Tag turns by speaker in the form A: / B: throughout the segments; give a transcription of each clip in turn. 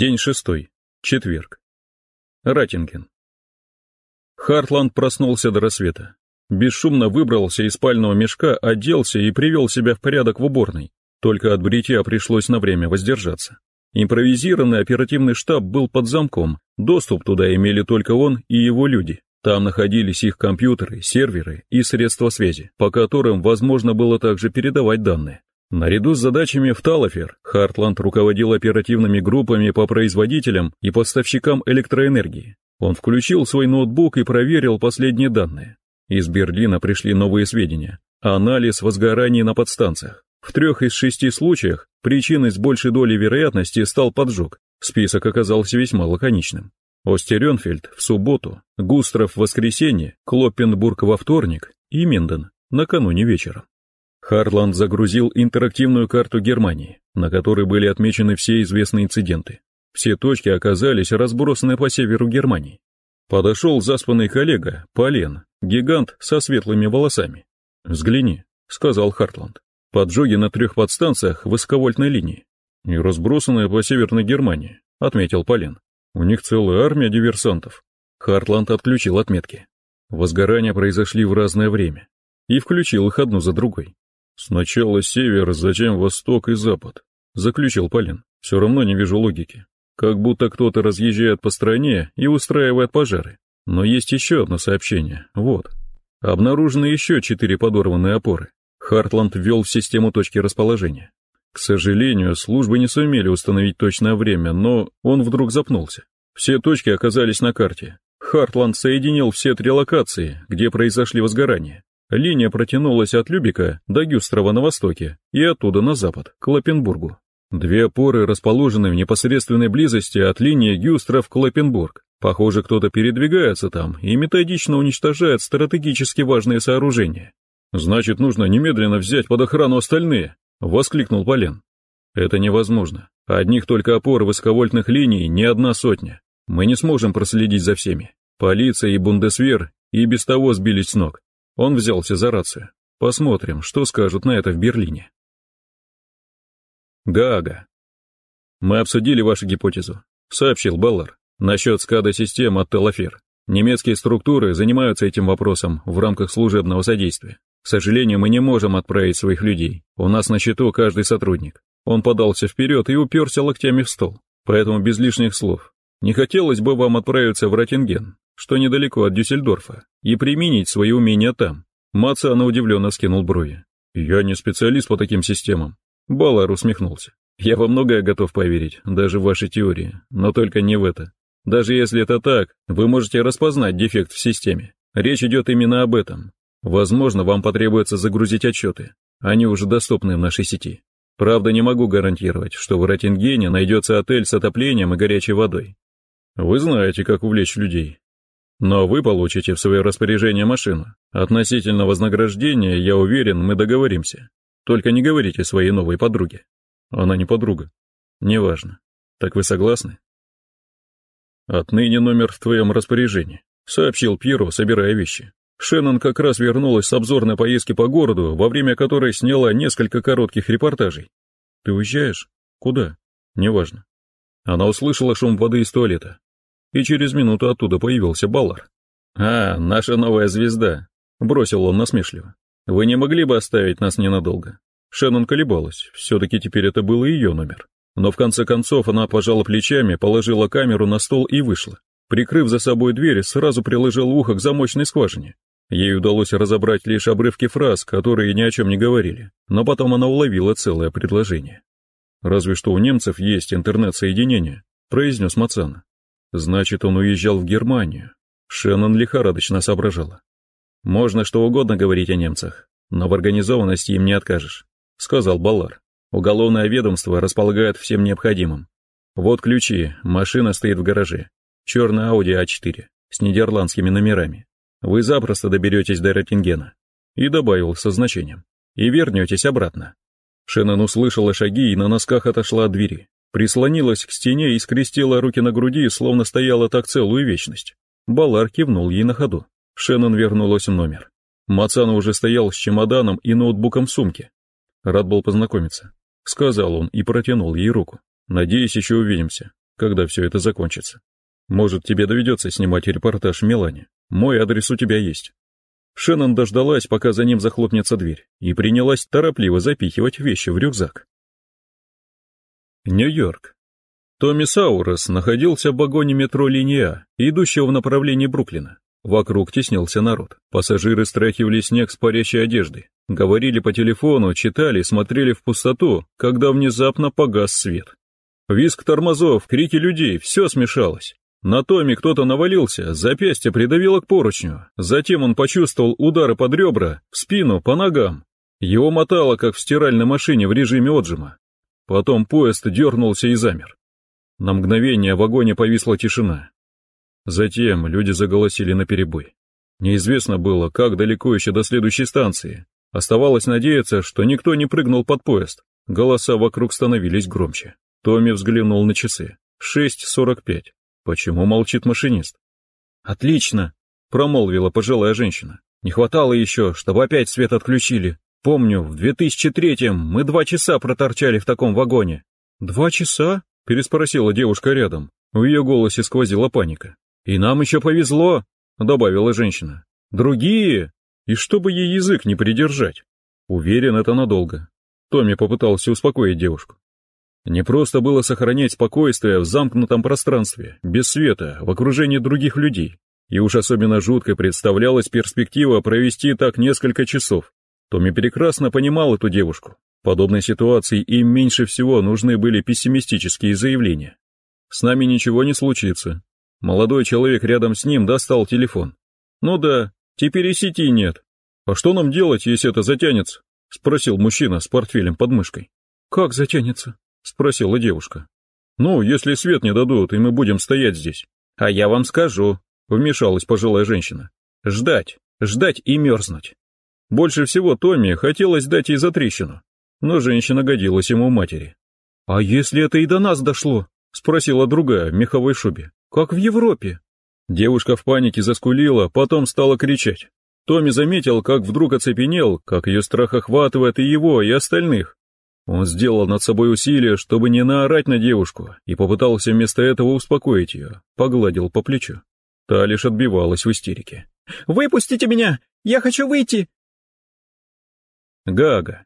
A: День шестой. Четверг. Ратинген. Хартланд проснулся до рассвета. Бесшумно выбрался из спального мешка, оделся и привел себя в порядок в уборной. Только от бритья пришлось на время воздержаться. Импровизированный оперативный штаб был под замком, доступ туда имели только он и его люди. Там находились их компьютеры, серверы и средства связи, по которым возможно было также передавать данные. Наряду с задачами в Талафер, Хартланд руководил оперативными группами по производителям и поставщикам электроэнергии. Он включил свой ноутбук и проверил последние данные. Из Берлина пришли новые сведения. Анализ возгораний на подстанциях. В трех из шести случаях причиной с большей долей вероятности стал поджог. Список оказался весьма лаконичным. Остеренфельд в субботу, Густров в воскресенье, Клоппенбург во вторник и Минден накануне вечером. Харланд загрузил интерактивную карту Германии, на которой были отмечены все известные инциденты. Все точки оказались разбросаны по северу Германии. Подошел заспанный коллега, Полен, гигант со светлыми волосами. «Взгляни», — сказал Хартланд. «Поджоги на трех подстанциях высоковольтной линии и разбросанные по северной Германии», — отметил Полен. «У них целая армия диверсантов». Хартланд отключил отметки. Возгорания произошли в разное время и включил их одну за другой. «Сначала север, затем восток и запад», — заключил Полин. «Все равно не вижу логики. Как будто кто-то разъезжает по стране и устраивает пожары. Но есть еще одно сообщение. Вот. Обнаружены еще четыре подорванные опоры. Хартланд ввел в систему точки расположения. К сожалению, службы не сумели установить точное время, но он вдруг запнулся. Все точки оказались на карте. Хартланд соединил все три локации, где произошли возгорания. Линия протянулась от Любика до Гюстрова на востоке и оттуда на запад, к Лапенбургу. Две опоры расположены в непосредственной близости от линии Гюстров-Клопенбург. Похоже, кто-то передвигается там и методично уничтожает стратегически важные сооружения. «Значит, нужно немедленно взять под охрану остальные», — воскликнул Полен. «Это невозможно. Одних только опор высоковольтных линий не одна сотня. Мы не сможем проследить за всеми. Полиция и Бундесвер и без того сбились с ног. Он взялся за рацию. Посмотрим, что скажут на это в Берлине. Гаага. Мы обсудили вашу гипотезу, сообщил Баллар, насчет скада-систем от Телофер. Немецкие структуры занимаются этим вопросом в рамках служебного содействия. К сожалению, мы не можем отправить своих людей. У нас на счету каждый сотрудник. Он подался вперед и уперся локтями в стол. Поэтому без лишних слов. Не хотелось бы вам отправиться в Ротинген, что недалеко от Дюссельдорфа, и применить свои умения там. Мацана удивленно скинул брови. «Я не специалист по таким системам». Балар усмехнулся. «Я во многое готов поверить, даже в ваши теории, но только не в это. Даже если это так, вы можете распознать дефект в системе. Речь идет именно об этом. Возможно, вам потребуется загрузить отчеты. Они уже доступны в нашей сети. Правда, не могу гарантировать, что в Ротингене найдется отель с отоплением и горячей водой. Вы знаете, как увлечь людей. Но вы получите в свое распоряжение машину. Относительно вознаграждения, я уверен, мы договоримся. Только не говорите своей новой подруге. Она не подруга. Неважно. Так вы согласны? Отныне номер в твоем распоряжении, сообщил Пьеро, собирая вещи. Шеннон как раз вернулась с обзорной поездки по городу, во время которой сняла несколько коротких репортажей. Ты уезжаешь? Куда? Неважно. Она услышала шум воды из туалета и через минуту оттуда появился Баллар. «А, наша новая звезда», — бросил он насмешливо. «Вы не могли бы оставить нас ненадолго?» Шеннон колебалась, все-таки теперь это был ее номер. Но в конце концов она пожала плечами, положила камеру на стол и вышла. Прикрыв за собой дверь, сразу приложила ухо к замочной скважине. Ей удалось разобрать лишь обрывки фраз, которые ни о чем не говорили, но потом она уловила целое предложение. «Разве что у немцев есть интернет-соединение», — произнес Мацана. Значит, он уезжал в Германию. Шеннон лихорадочно соображала. Можно что угодно говорить о немцах, но в организованности им не откажешь, сказал Баллар. Уголовное ведомство располагает всем необходимым. Вот ключи, машина стоит в гараже. Черная Audi А4 с нидерландскими номерами. Вы запросто доберетесь до Ротингена. И добавил со значением. И вернетесь обратно. Шеннон услышала шаги и на носках отошла от двери. Прислонилась к стене и скрестила руки на груди, словно стояла так целую вечность. Балар кивнул ей на ходу. Шеннон вернулась в номер. Мацана уже стоял с чемоданом и ноутбуком в сумке. Рад был познакомиться. Сказал он и протянул ей руку. Надеюсь, еще увидимся. когда все это закончится. Может, тебе доведется снимать репортаж в Милане. Мой адрес у тебя есть. Шеннон дождалась, пока за ним захлопнется дверь, и принялась торопливо запихивать вещи в рюкзак. Нью-Йорк. Томми Саурос находился в вагоне метро Линия, идущего в направлении Бруклина. Вокруг теснился народ. Пассажиры стряхивали снег с парящей одежды, говорили по телефону, читали, смотрели в пустоту, когда внезапно погас свет. Виск тормозов, крики людей, все смешалось. На Томе кто-то навалился, запястье придавило к поручню. Затем он почувствовал удары под ребра, в спину, по ногам. Его мотало, как в стиральной машине в режиме отжима. Потом поезд дернулся и замер. На мгновение в вагоне повисла тишина. Затем люди заголосили наперебой. Неизвестно было, как далеко еще до следующей станции. Оставалось надеяться, что никто не прыгнул под поезд. Голоса вокруг становились громче. Томми взглянул на часы. Шесть сорок пять. Почему молчит машинист? «Отлично», — промолвила пожилая женщина. «Не хватало еще, чтобы опять свет отключили. Помню, в 2003-м мы два часа проторчали в таком вагоне». «Два часа?» — переспросила девушка рядом. В ее голосе сквозила паника. «И нам еще повезло», — добавила женщина. «Другие? И чтобы ей язык не придержать». Уверен, это надолго. Томми попытался успокоить девушку. Не просто было сохранять спокойствие в замкнутом пространстве, без света, в окружении других людей. И уж особенно жуткой представлялась перспектива провести так несколько часов. Томми прекрасно понимал эту девушку. В подобной ситуации им меньше всего нужны были пессимистические заявления. «С нами ничего не случится». Молодой человек рядом с ним достал телефон. «Ну да, теперь и сети нет. А что нам делать, если это затянется?» — спросил мужчина с портфелем под мышкой. «Как затянется?» — спросила девушка. «Ну, если свет не дадут, и мы будем стоять здесь». «А я вам скажу», — вмешалась пожилая женщина. «Ждать, ждать и мерзнуть». Больше всего Томми хотелось дать ей затрещину, но женщина годилась ему матери. «А если это и до нас дошло?» — спросила другая в меховой шубе. «Как в Европе?» Девушка в панике заскулила, потом стала кричать. Томми заметил, как вдруг оцепенел, как ее страх охватывает и его, и остальных. Он сделал над собой усилие, чтобы не наорать на девушку, и попытался вместо этого успокоить ее, погладил по плечу. Та лишь отбивалась в истерике. «Выпустите меня! Я хочу выйти!» «Гага,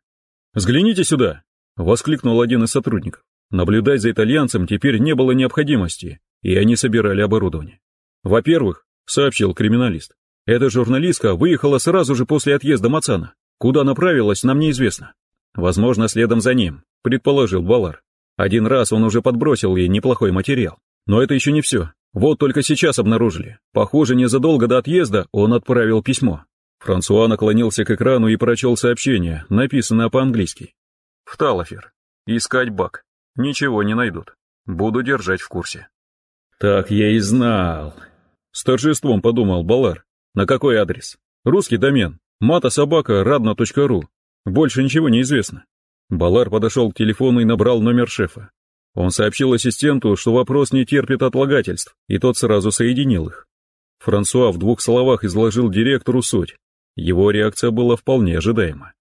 A: взгляните сюда!» — воскликнул один из сотрудников. Наблюдать за итальянцем теперь не было необходимости, и они собирали оборудование. «Во-первых, — сообщил криминалист, — эта журналистка выехала сразу же после отъезда Мацана. Куда направилась, нам неизвестно. Возможно, следом за ним, предположил Балар. Один раз он уже подбросил ей неплохой материал. Но это еще не все. Вот только сейчас обнаружили. Похоже, незадолго до отъезда он отправил письмо. Франсуа наклонился к экрану и прочел сообщение, написанное по-английски. В Талафер. Искать бак. Ничего не найдут. Буду держать в курсе. Так я и знал. С торжеством подумал Балар. На какой адрес? Русский домен. матасобака.радна.ру. Больше ничего не известно. Балар подошел к телефону и набрал номер шефа. Он сообщил ассистенту, что вопрос не терпит отлагательств, и тот сразу соединил их. Франсуа в двух словах изложил директору суть. Его реакция была вполне ожидаема.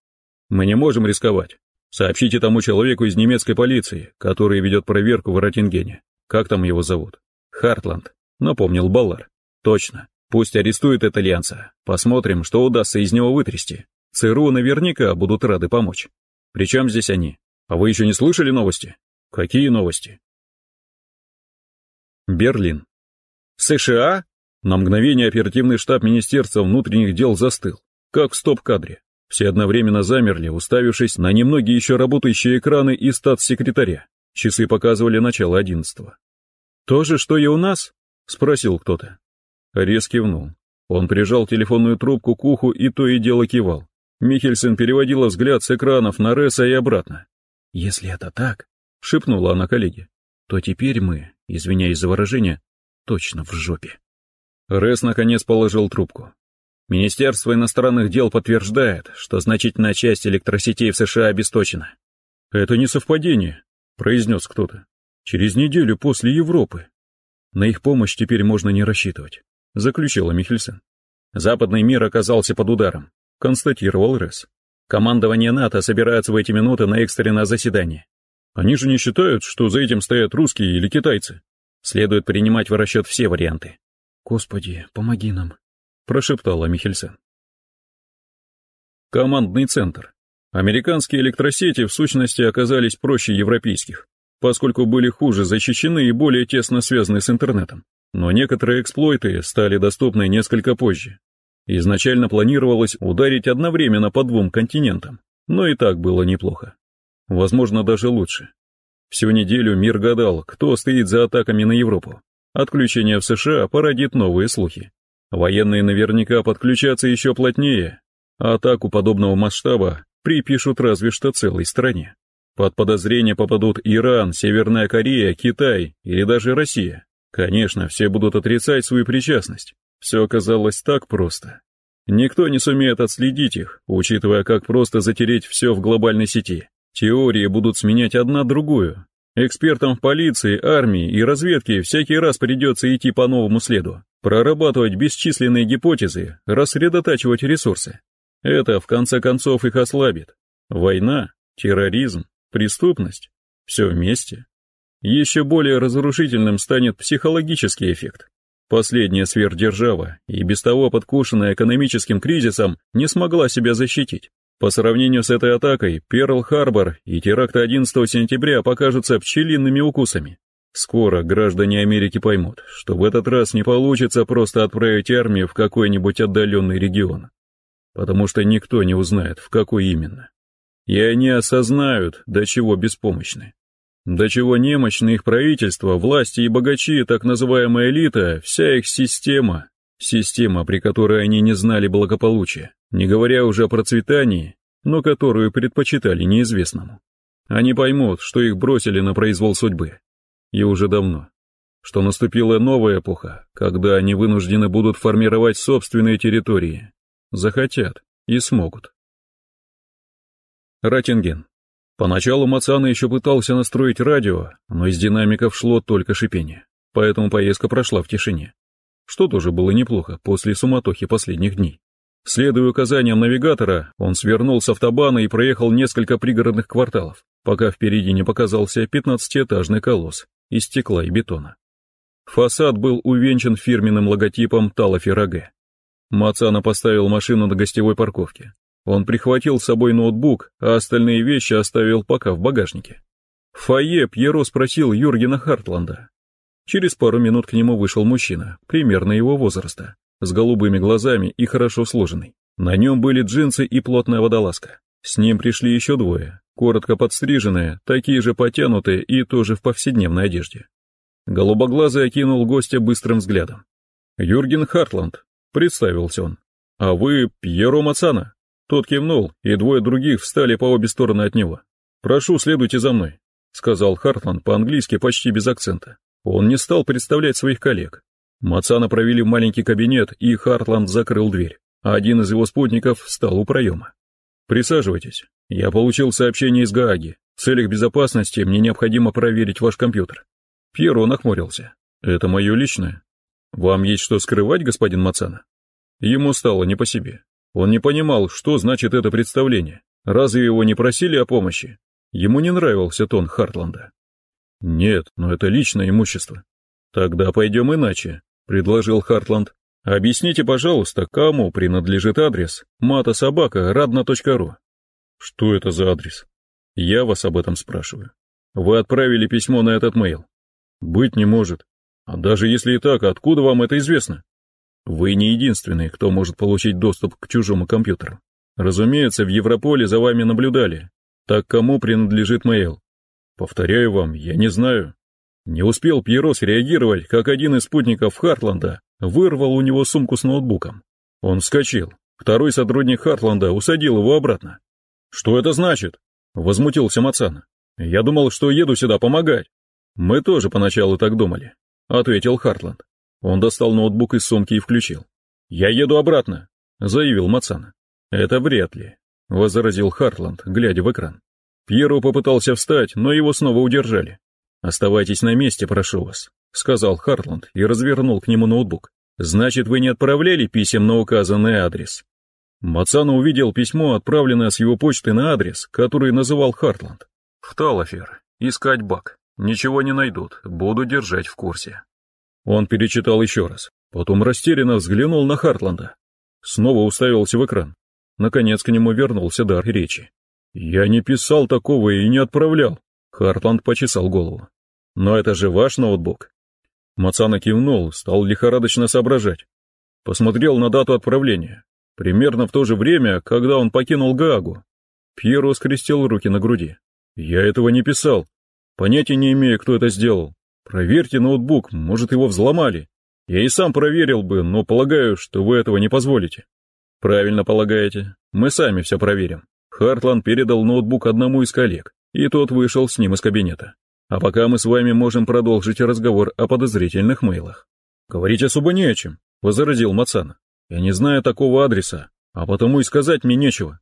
A: «Мы не можем рисковать. Сообщите тому человеку из немецкой полиции, который ведет проверку в Ротингене. Как там его зовут?» «Хартланд», — напомнил Баллар. «Точно. Пусть арестует итальянца. Посмотрим, что удастся из него вытрясти. ЦРУ наверняка будут рады помочь. Причем здесь они? А вы еще не слышали новости? Какие новости? Берлин. США? На мгновение оперативный штаб Министерства внутренних дел застыл, как в стоп-кадре. Все одновременно замерли, уставившись на немногие еще работающие экраны и статс-секретаря. Часы показывали начало одиннадцатого. «То же, что и у нас?» — спросил кто-то. Рез кивнул. Он прижал телефонную трубку к уху и то и дело кивал. Михельсон переводила взгляд с экранов на Ресса и обратно. «Если это так», — шепнула она коллеге, — «то теперь мы, извиняюсь за выражение, точно в жопе». Ресс наконец положил трубку. Министерство иностранных дел подтверждает, что значительная часть электросетей в США обесточена. «Это не совпадение», — произнес кто-то. «Через неделю после Европы. На их помощь теперь можно не рассчитывать», — заключила Михельсон. Западный мир оказался под ударом констатировал Ресс. Командование НАТО собирается в эти минуты на экстренное заседание. Они же не считают, что за этим стоят русские или китайцы, Следует принимать в расчет все варианты. «Господи, помоги нам», — прошептала Михельсен. Командный центр. Американские электросети в сущности оказались проще европейских, поскольку были хуже защищены и более тесно связаны с интернетом. Но некоторые эксплойты стали доступны несколько позже. Изначально планировалось ударить одновременно по двум континентам, но и так было неплохо. Возможно, даже лучше. Всю неделю мир гадал, кто стоит за атаками на Европу. Отключение в США породит новые слухи. Военные наверняка подключатся еще плотнее. А атаку подобного масштаба припишут разве что целой стране. Под подозрение попадут Иран, Северная Корея, Китай или даже Россия. Конечно, все будут отрицать свою причастность. Все оказалось так просто. Никто не сумеет отследить их, учитывая, как просто затереть все в глобальной сети. Теории будут сменять одна другую. Экспертам в полиции, армии и разведке всякий раз придется идти по новому следу, прорабатывать бесчисленные гипотезы, рассредотачивать ресурсы. Это, в конце концов, их ослабит. Война, терроризм, преступность – все вместе. Еще более разрушительным станет психологический эффект. Последняя сверхдержава, и без того подкушенная экономическим кризисом, не смогла себя защитить. По сравнению с этой атакой, Перл-Харбор и теракты 11 сентября покажутся пчелиными укусами. Скоро граждане Америки поймут, что в этот раз не получится просто отправить армию в какой-нибудь отдаленный регион. Потому что никто не узнает, в какой именно. И они осознают, до чего беспомощны. До чего немощны их правительство, власти и богачи, так называемая элита, вся их система, система, при которой они не знали благополучия, не говоря уже о процветании, но которую предпочитали неизвестному. Они поймут, что их бросили на произвол судьбы. И уже давно. Что наступила новая эпоха, когда они вынуждены будут формировать собственные территории. Захотят и смогут. Ратинген. Поначалу Мацана еще пытался настроить радио, но из динамиков шло только шипение, поэтому поездка прошла в тишине. Что тоже было неплохо после суматохи последних дней. Следуя указаниям навигатора, он свернул с автобана и проехал несколько пригородных кварталов, пока впереди не показался пятнадцатиэтажный колосс из стекла и бетона. Фасад был увенчан фирменным логотипом Талафераге. Мацана поставил машину на гостевой парковке, он прихватил с собой ноутбук, а остальные вещи оставил пока в багажнике. В фойе Пьеро спросил Юргена Хартланда. Через пару минут к нему вышел мужчина, примерно его возраста, с голубыми глазами и хорошо сложенный. На нем были джинсы и плотная водолазка. С ним пришли еще двое, коротко подстриженные, такие же потянутые и тоже в повседневной одежде. Голубоглазый окинул гостя быстрым взглядом. «Юрген Хартланд», — представился он. «А вы Пьеро Мацана?» Тот кивнул, и двое других встали по обе стороны от него. «Прошу, следуйте за мной», — сказал Хартланд по-английски почти без акцента. Он не стал представлять своих коллег. Мацана провели в маленький кабинет, и Хартланд закрыл дверь, а один из его спутников встал у проема. «Присаживайтесь. Я получил сообщение из Гааги. В целях безопасности мне необходимо проверить ваш компьютер». Пьеро нахмурился. «Это мое личное. Вам есть что скрывать, господин Мацана?» Ему стало не по себе. Он не понимал, что значит это представление. Разве его не просили о помощи? Ему не нравился тон Хартланда. Нет, но это личное имущество. Тогда пойдем иначе, предложил Хартланд. Объясните, пожалуйста, кому принадлежит адрес матасобака.радна.ру? Что это за адрес? Я вас об этом спрашиваю. Вы отправили письмо на этот мейл. Быть не может. А даже если и так, откуда вам это известно? Вы не единственный, кто может получить доступ к чужому компьютеру. Разумеется, в Европоле за вами наблюдали. Так кому принадлежит мейл? Повторяю вам, я не знаю. Не успел Пьеро среагировать, как один из спутников Хартланда вырвал у него сумку с ноутбуком. Он вскочил. Второй сотрудник Хартланда усадил его обратно. «Что это значит?» — возмутился Мацана. «Я думал, что еду сюда помогать». «Мы тоже поначалу так думали», — ответил Хартланд. Он достал ноутбук из сумки и включил. «Я еду обратно», — заявил Мацана. «Это вряд ли», — возразил Хартланд, глядя в экран. Пьеро попытался встать, но его снова удержали. «Оставайтесь на месте, прошу вас», — сказал Хартланд и развернул к нему ноутбук. «Значит, вы не отправляли писем на указанный адрес?» Мацана увидел письмо, отправленное с его почты на адрес, который называл Хартланд. «В Талафер. Искать баг. Ничего не найдут, буду держать в курсе. Он перечитал еще раз, потом растерянно взглянул на Хартланда. Снова уставился в экран. Наконец к нему вернулся дар речи. «Я не писал такого и не отправлял», — Хартланд почесал голову. «Но это же ваш ноутбук». Мацана кивнул, стал лихорадочно соображать. Посмотрел на дату отправления. Примерно в то же время, когда он покинул Гаагу. Пьеро скрестил руки на груди. «Я этого не писал. Понятия не имею, кто это сделал. Проверьте ноутбук, может, его взломали. Я и сам проверил бы, но полагаю, что вы этого не позволите». «Правильно полагаете. Мы сами все проверим». Хартланд передал ноутбук одному из коллег, и тот вышел с ним из кабинета. А пока мы с вами можем продолжить разговор о подозрительных мейлах. Говорить особо не о чем, возразил Мацана. Я не знаю такого адреса, а потому и сказать мне нечего.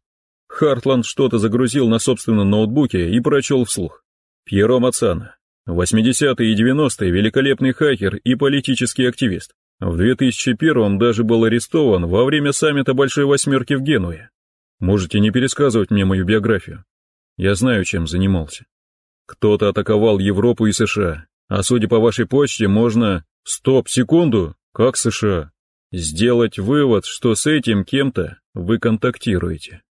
A: Хартланд что-то загрузил на собственном ноутбуке и прочел вслух. Пьеро Мацана. 80-е и 90-е великолепный хакер и политический активист. В 2001-м даже был арестован во время саммита Большой Восьмерки в Генуе. Можете не пересказывать мне мою биографию. Я знаю, чем занимался. Кто-то атаковал Европу и США, а судя по вашей почте, можно... Стоп, секунду! Как США? Сделать вывод, что с этим кем-то вы контактируете.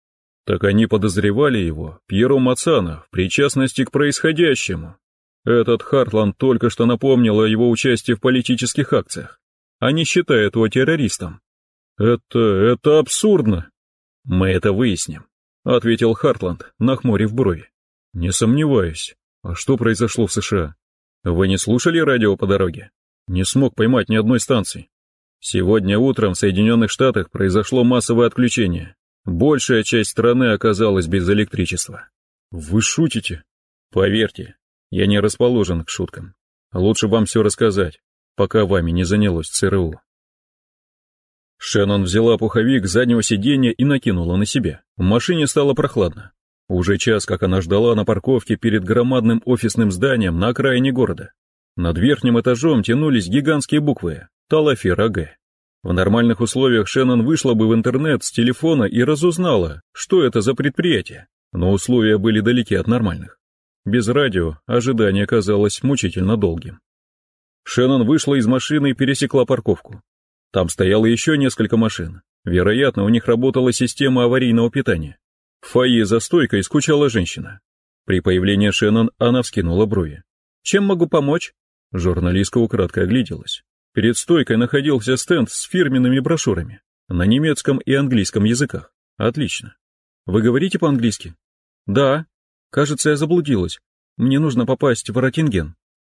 A: Так они подозревали его, Пьеро Мацана, в причастности к происходящему. Этот Хартланд только что напомнил о его участии в политических акциях. Они считают его террористом. Это... это абсурдно. Мы это выясним, ответил Хартланд, нахмурив брови. Не сомневаюсь. А что произошло в США? Вы не слушали радио по дороге? Не смог поймать ни одной станции. Сегодня утром в Соединенных Штатах произошло массовое отключение. Большая часть страны оказалась без электричества. Вы шутите? Поверьте, я не расположен к шуткам. Лучше вам все рассказать, пока вами не занялось ЦРУ. Шеннон взяла пуховик с заднего сиденья и накинула на себя. В машине стало прохладно. Уже час, как она ждала на парковке перед громадным офисным зданием на окраине города. Над верхним этажом тянулись гигантские буквы «Талафер АГ». В нормальных условиях Шеннон вышла бы в интернет с телефона и разузнала, что это за предприятие, но условия были далеки от нормальных. Без радио ожидание казалось мучительно долгим. Шеннон вышла из машины и пересекла парковку. Там стояло еще несколько машин. Вероятно, у них работала система аварийного питания. В фойе за стойкой скучала женщина. При появлении Шеннон она вскинула брови. «Чем могу помочь?» Журналистка украдкой огляделась. Перед стойкой находился стенд с фирменными брошюрами на немецком и английском языках. Отлично. Вы говорите по-английски? Да. Кажется, я заблудилась. Мне нужно попасть в Ротинген.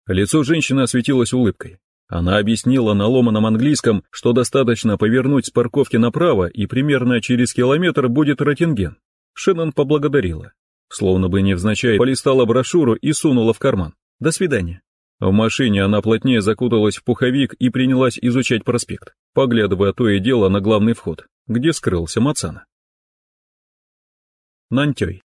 A: Лицо женщины осветилось улыбкой. Она объяснила на ломаном английском, что достаточно повернуть с парковки направо, и примерно через километр будет Ротинген. Шеннон поблагодарила. Словно бы невзначай полистала брошюру и сунула в карман. До свидания. В машине она плотнее закуталась в пуховик и принялась изучать проспект, поглядывая то и дело на главный вход, где скрылся Мацана. Нантёй.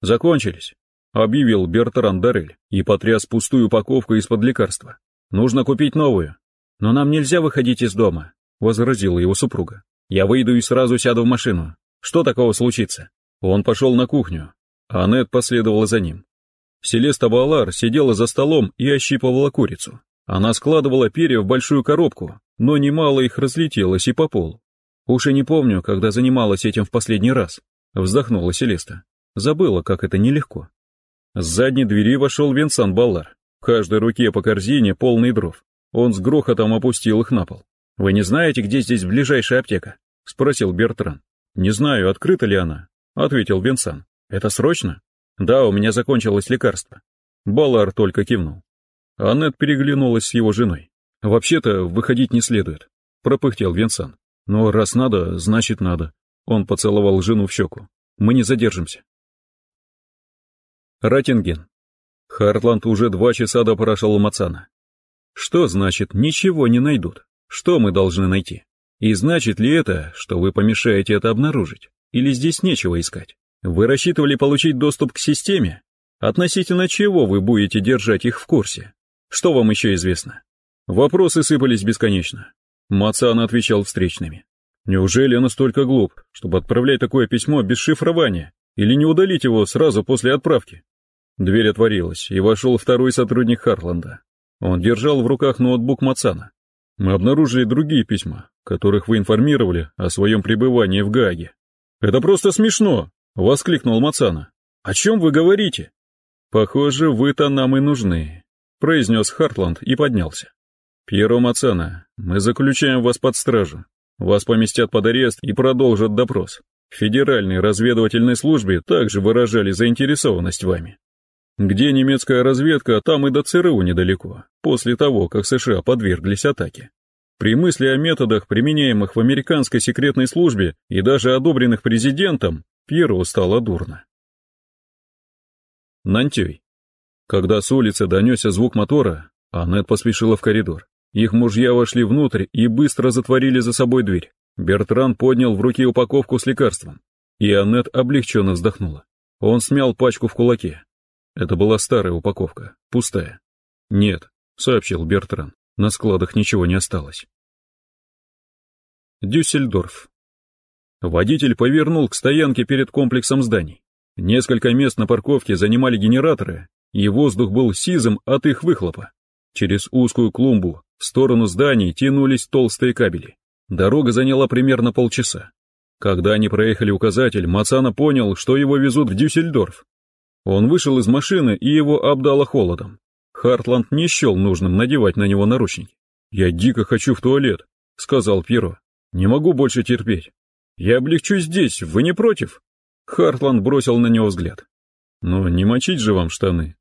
A: Закончились, объявил Бертран Дарель и потряс пустую упаковку из-под лекарства. Нужно купить новую. Но нам нельзя выходить из дома, возразила его супруга. Я выйду и сразу сяду в машину. Что такого случится? Он пошел на кухню, а Аннет последовала за ним. Селеста Балар сидела за столом и ощипывала курицу. Она складывала перья в большую коробку, но немало их разлетелось и по полу. Уж и не помню, когда занималась этим в последний раз. Вздохнула Селеста. Забыла, как это нелегко. С задней двери вошел Винсан Баллар. В каждой руке по корзине полный дров. Он с грохотом опустил их на пол. «Вы не знаете, где здесь ближайшая аптека?» — спросил Бертран. «Не знаю, открыта ли она», — ответил Винсан. «Это срочно?» «Да, у меня закончилось лекарство». Балар только кивнул. Аннет переглянулась с его женой. «Вообще-то, выходить не следует», — пропыхтел Винсан. «Но раз надо, значит надо». Он поцеловал жену в щеку. «Мы не задержимся». Ратинген. Хартланд уже два часа допрашивал Мацана. Что значит «ничего не найдут»? Что мы должны найти? И значит ли это, что вы помешаете это обнаружить? Или здесь нечего искать? Вы рассчитывали получить доступ к системе? Относительно чего вы будете держать их в курсе? Что вам еще известно? Вопросы сыпались бесконечно. Мацан отвечал встречными. Неужели я настолько глуп, чтобы отправлять такое письмо без шифрования? Или не удалить его сразу после отправки? Дверь отворилась, и вошел второй сотрудник Харланда. Он держал в руках ноутбук Мацана. Мы обнаружили другие письма, которых вы информировали о своем пребывании в Гааге. «Это просто смешно!» — воскликнул Мацана. «О чем вы говорите?» «Похоже, вы-то нам и нужны», — произнес Хартланд и поднялся. «Пьеро Мацана, мы заключаем вас под стражу. Вас поместят под арест и продолжат допрос. В Федеральной разведывательной службе также выражали заинтересованность вами. Где немецкая разведка, там и до ЦРУ недалеко, после того, как США подверглись атаке. При мысли о методах, применяемых в американской секретной службе и даже одобренных президентом, Пьеру стало дурно. Нантюй. Когда с улицы донесся звук мотора, Аннет поспешила в коридор. Их мужья вошли внутрь и быстро затворили за собой дверь. Бертран поднял в руки упаковку с лекарством, и Аннет облегченно вздохнула. Он смял пачку в кулаке. Это была старая упаковка, пустая. «Нет», — сообщил Бертран, — «на складах ничего не осталось». Дюссельдорф. Водитель повернул к стоянке перед комплексом зданий. Несколько мест на парковке занимали генераторы, и воздух был сизым от их выхлопа. Через узкую клумбу в сторону зданий тянулись толстые кабели. Дорога заняла примерно полчаса. Когда они проехали указатель, Мацана понял, что его везут в Дюссельдорф. Он вышел из машины, и его обдало холодом. Хартланд не счел нужным надевать на него наручники. «Я дико хочу в туалет», — сказал Пьеро. «Не могу больше терпеть. Я облегчу здесь, вы не против?» Хартланд бросил на него взгляд. «Но не мочить же вам штаны».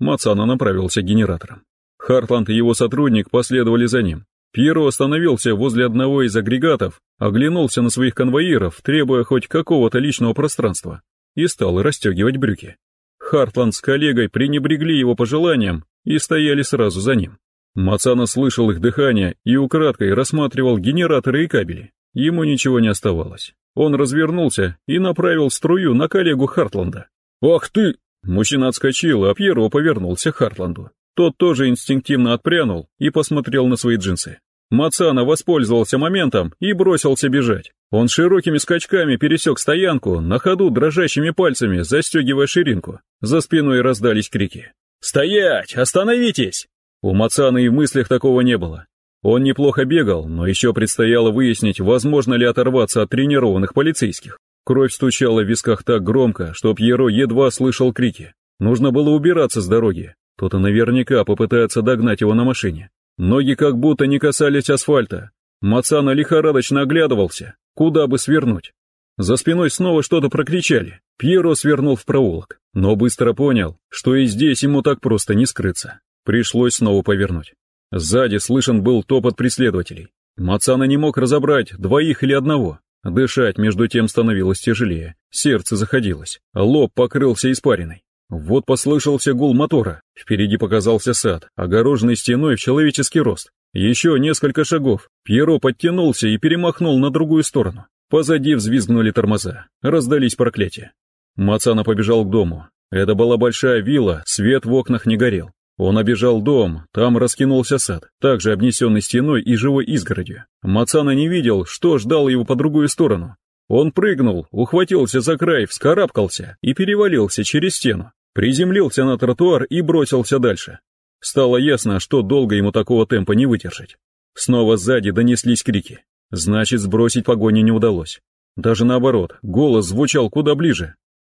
A: Мацана направился к генераторам. Хартланд и его сотрудник последовали за ним. Пьеро остановился возле одного из агрегатов, оглянулся на своих конвоиров, требуя хоть какого-то личного пространства, и стал расстегивать брюки. Хартланд с коллегой пренебрегли его пожеланиям и стояли сразу за ним. Мацана слышал их дыхание и украдкой рассматривал генераторы и кабели. Ему ничего не оставалось. Он развернулся и направил струю на коллегу Хартланда. «Ах ты!» Мужчина отскочил, а Пьеро повернулся к Хартланду. Тот тоже инстинктивно отпрянул и посмотрел на свои джинсы. Мацана воспользовался моментом и бросился бежать. Он широкими скачками пересек стоянку, на ходу дрожащими пальцами застегивая ширинку. За спиной раздались крики. «Стоять! Остановитесь!» У Мацана и в мыслях такого не было. Он неплохо бегал, но еще предстояло выяснить, возможно ли оторваться от тренированных полицейских. Кровь стучала в висках так громко, что Пьеро едва слышал крики. Нужно было убираться с дороги, кто-то наверняка попытается догнать его на машине. Ноги как будто не касались асфальта. Мацана лихорадочно оглядывался, куда бы свернуть. За спиной снова что-то прокричали. Пьеро свернул в проулок, но быстро понял, что и здесь ему так просто не скрыться. Пришлось снова повернуть. Сзади слышен был топот преследователей. Мацана не мог разобрать, двоих или одного. Дышать между тем становилось тяжелее, сердце заходилось, лоб покрылся испариной. Вот послышался гул мотора, впереди показался сад, огороженный стеной в человеческий рост. Еще несколько шагов, Пьеро подтянулся и перемахнул на другую сторону. Позади взвизгнули тормоза, раздались проклятия. Мацана побежал к дому. Это была большая вилла, свет в окнах не горел. Он обежал дом, там раскинулся сад, также обнесенный стеной и живой изгородью. Мацана не видел, что ждал его по другую сторону. Он прыгнул, ухватился за край, вскарабкался и перевалился через стену приземлился на тротуар и бросился дальше. Стало ясно, что долго ему такого темпа не выдержать. Снова сзади донеслись крики. Значит, сбросить погони не удалось. Даже наоборот, голос звучал куда ближе.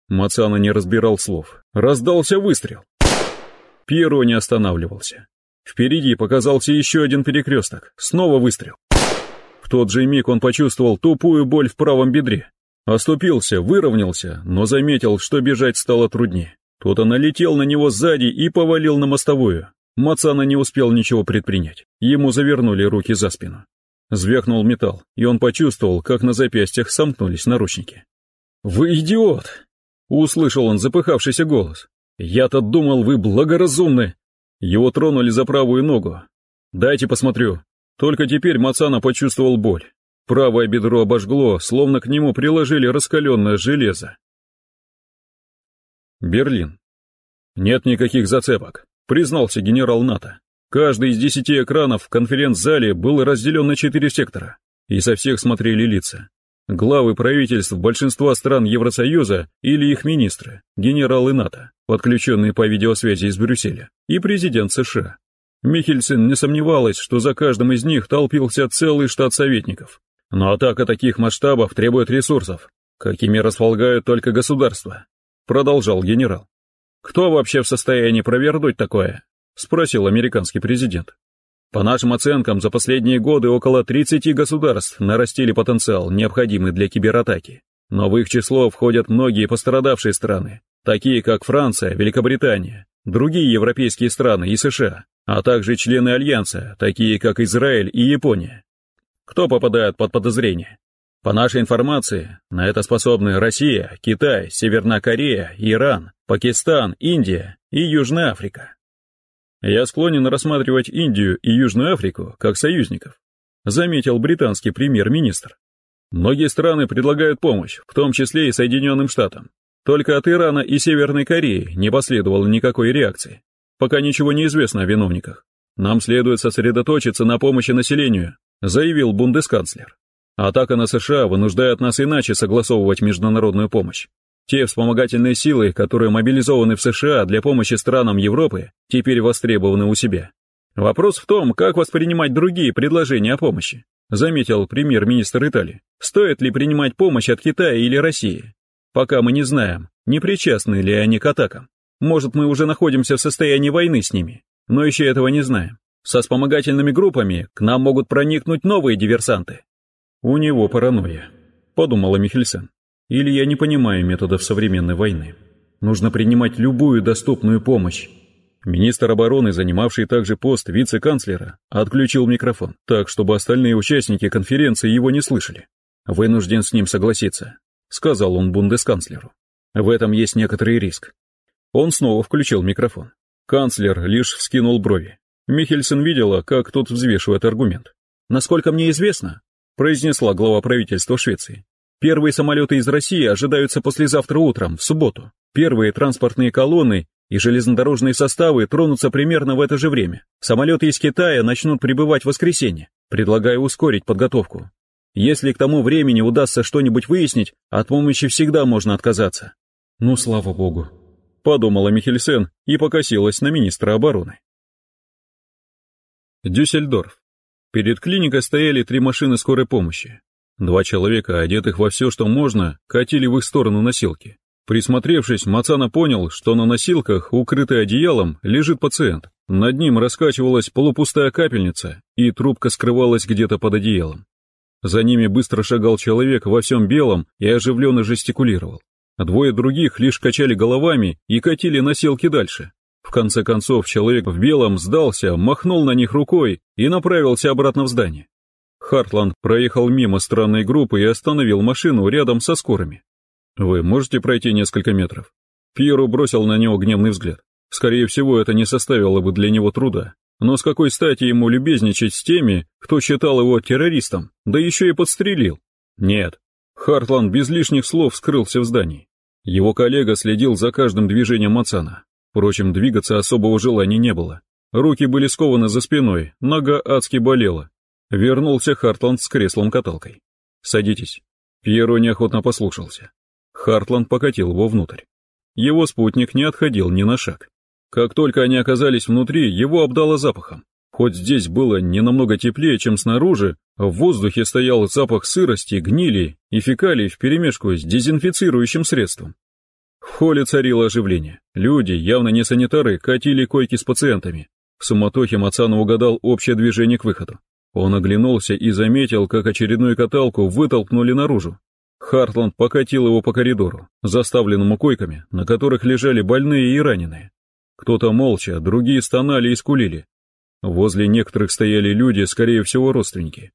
A: Мацана не разбирал слов. Раздался выстрел. Пьеро не останавливался. Впереди показался еще один перекресток. Снова выстрел. В тот же миг он почувствовал тупую боль в правом бедре. Оступился, выровнялся, но заметил, что бежать стало труднее. Кто-то налетел на него сзади и повалил на мостовую. Мацана не успел ничего предпринять. Ему завернули руки за спину. Звякнул металл, и он почувствовал, как на запястьях сомкнулись наручники. «Вы идиот!» — услышал он запыхавшийся голос. «Я-то думал, вы благоразумны!» Его тронули за правую ногу. «Дайте посмотрю». Только теперь Мацана почувствовал боль. Правое бедро обожгло, словно к нему приложили раскаленное железо. Берлин. Нет никаких зацепок, признался генерал НАТО. Каждый из десяти экранов в конференц-зале был разделен на четыре сектора, и со всех смотрели лица. главы правительств большинства стран Евросоюза или их министры, генералы НАТО, подключенные по видеосвязи из Брюсселя, и президент США. Михельсен не сомневалась, что за каждым из них толпился целый штат советников. Но атака таких масштабов требует ресурсов, какими располагают только государства, продолжал генерал. Кто вообще в состоянии провернуть такое? Спросил американский президент. По нашим оценкам, за последние годы около 30 государств нарастили потенциал, необходимый для кибератаки. Но в их число входят многие пострадавшие страны, такие как Франция, Великобритания, другие европейские страны и США а также члены Альянса, такие как Израиль и Япония. Кто попадает под подозрение? По нашей информации, на это способны Россия, Китай, Северная Корея, Иран, Пакистан, Индия и Южная Африка. Я склонен рассматривать Индию и Южную Африку как союзников, заметил британский премьер-министр. Многие страны предлагают помощь, в том числе и Соединенным Штатам. Только от Ирана и Северной Кореи не последовало никакой реакции. Пока ничего не известно о виновниках. Нам следует сосредоточиться на помощи населению, заявил бундесканцлер. Атака на США вынуждает нас иначе согласовывать международную помощь. Те вспомогательные силы, которые мобилизованы в США для помощи странам Европы, теперь востребованы у себя. Вопрос в том, как воспринимать другие предложения о помощи, заметил премьер-министр Италии. Стоит ли принимать помощь от Китая или России? Пока мы не знаем, не причастны ли они к атакам. Может, мы уже находимся в состоянии войны с ними, но еще этого не знаем. Со вспомогательными группами к нам могут проникнуть новые диверсанты. У него паранойя, подумала Михельсен. Или я не понимаю методов современной войны. Нужно принимать любую доступную помощь. Министр обороны, занимавший также пост вице-канцлера, отключил микрофон, так, чтобы остальные участники конференции его не слышали. «Вынужден с ним согласиться», — сказал он бундесканцлеру. «В этом есть некоторый риск. Он снова включил микрофон. Канцлер лишь вскинул брови. Михельсон видела, как тот взвешивает аргумент. «Насколько мне известно», — произнесла глава правительства Швеции, «первые самолеты из России ожидаются послезавтра утром, в субботу. Первые транспортные колонны и железнодорожные составы тронутся примерно в это же время. Самолеты из Китая начнут прибывать в воскресенье. Предлагаю ускорить подготовку. Если к тому времени удастся что-нибудь выяснить, от помощи всегда можно отказаться». «Ну, слава богу», подумала Михельсен и покосилась на министра обороны. Дюссельдорф. Перед клиникой стояли три машины скорой помощи. Два человека, одетых во все, что можно, катили в их сторону носилки. Присмотревшись, Мацана понял, что на носилках, укрытый одеялом, лежит пациент. Над ним раскачивалась полупустая капельница, и трубка скрывалась где-то под одеялом. За ними быстро шагал человек во всем белом и оживленно жестикулировал двое других лишь качали головами и катили носилки дальше. В конце концов, человек в белом сдался, махнул на них рукой и направился обратно в здание. Хартланд проехал мимо странной группы и остановил машину рядом со скорыми. «Вы можете пройти несколько метров?» Пьеру бросил на него гневный взгляд. Скорее всего, это не составило бы для него труда. Но с какой стати ему любезничать с теми, кто считал его террористом, да еще и подстрелил? Нет, Хартланд без лишних слов скрылся в здании. Его коллега следил за каждым движением Мацана. Впрочем, двигаться особого желания не было. Руки были скованы за спиной, нога адски болела. Вернулся Хартланд с креслом-каталкой. «Садитесь». Пьеро неохотно послушался. Хартланд покатил его внутрь. Его спутник не отходил ни на шаг. Как только они оказались внутри, его обдало запахом. Хоть здесь было не намного теплее, чем снаружи, в воздухе стоял запах сырости, гнили и фекалий вперемешку с дезинфицирующим средством. В холле царило оживление. Люди, явно не санитары, катили койки с пациентами. В суматохе Мацана угадал общее движение к выходу. Он оглянулся и заметил, как очередную каталку вытолкнули наружу. Хартланд покатил его по коридору, заставленному койками, на которых лежали больные и раненые. Кто-то молча, другие стонали и скулили. Возле некоторых стояли люди, скорее всего, родственники.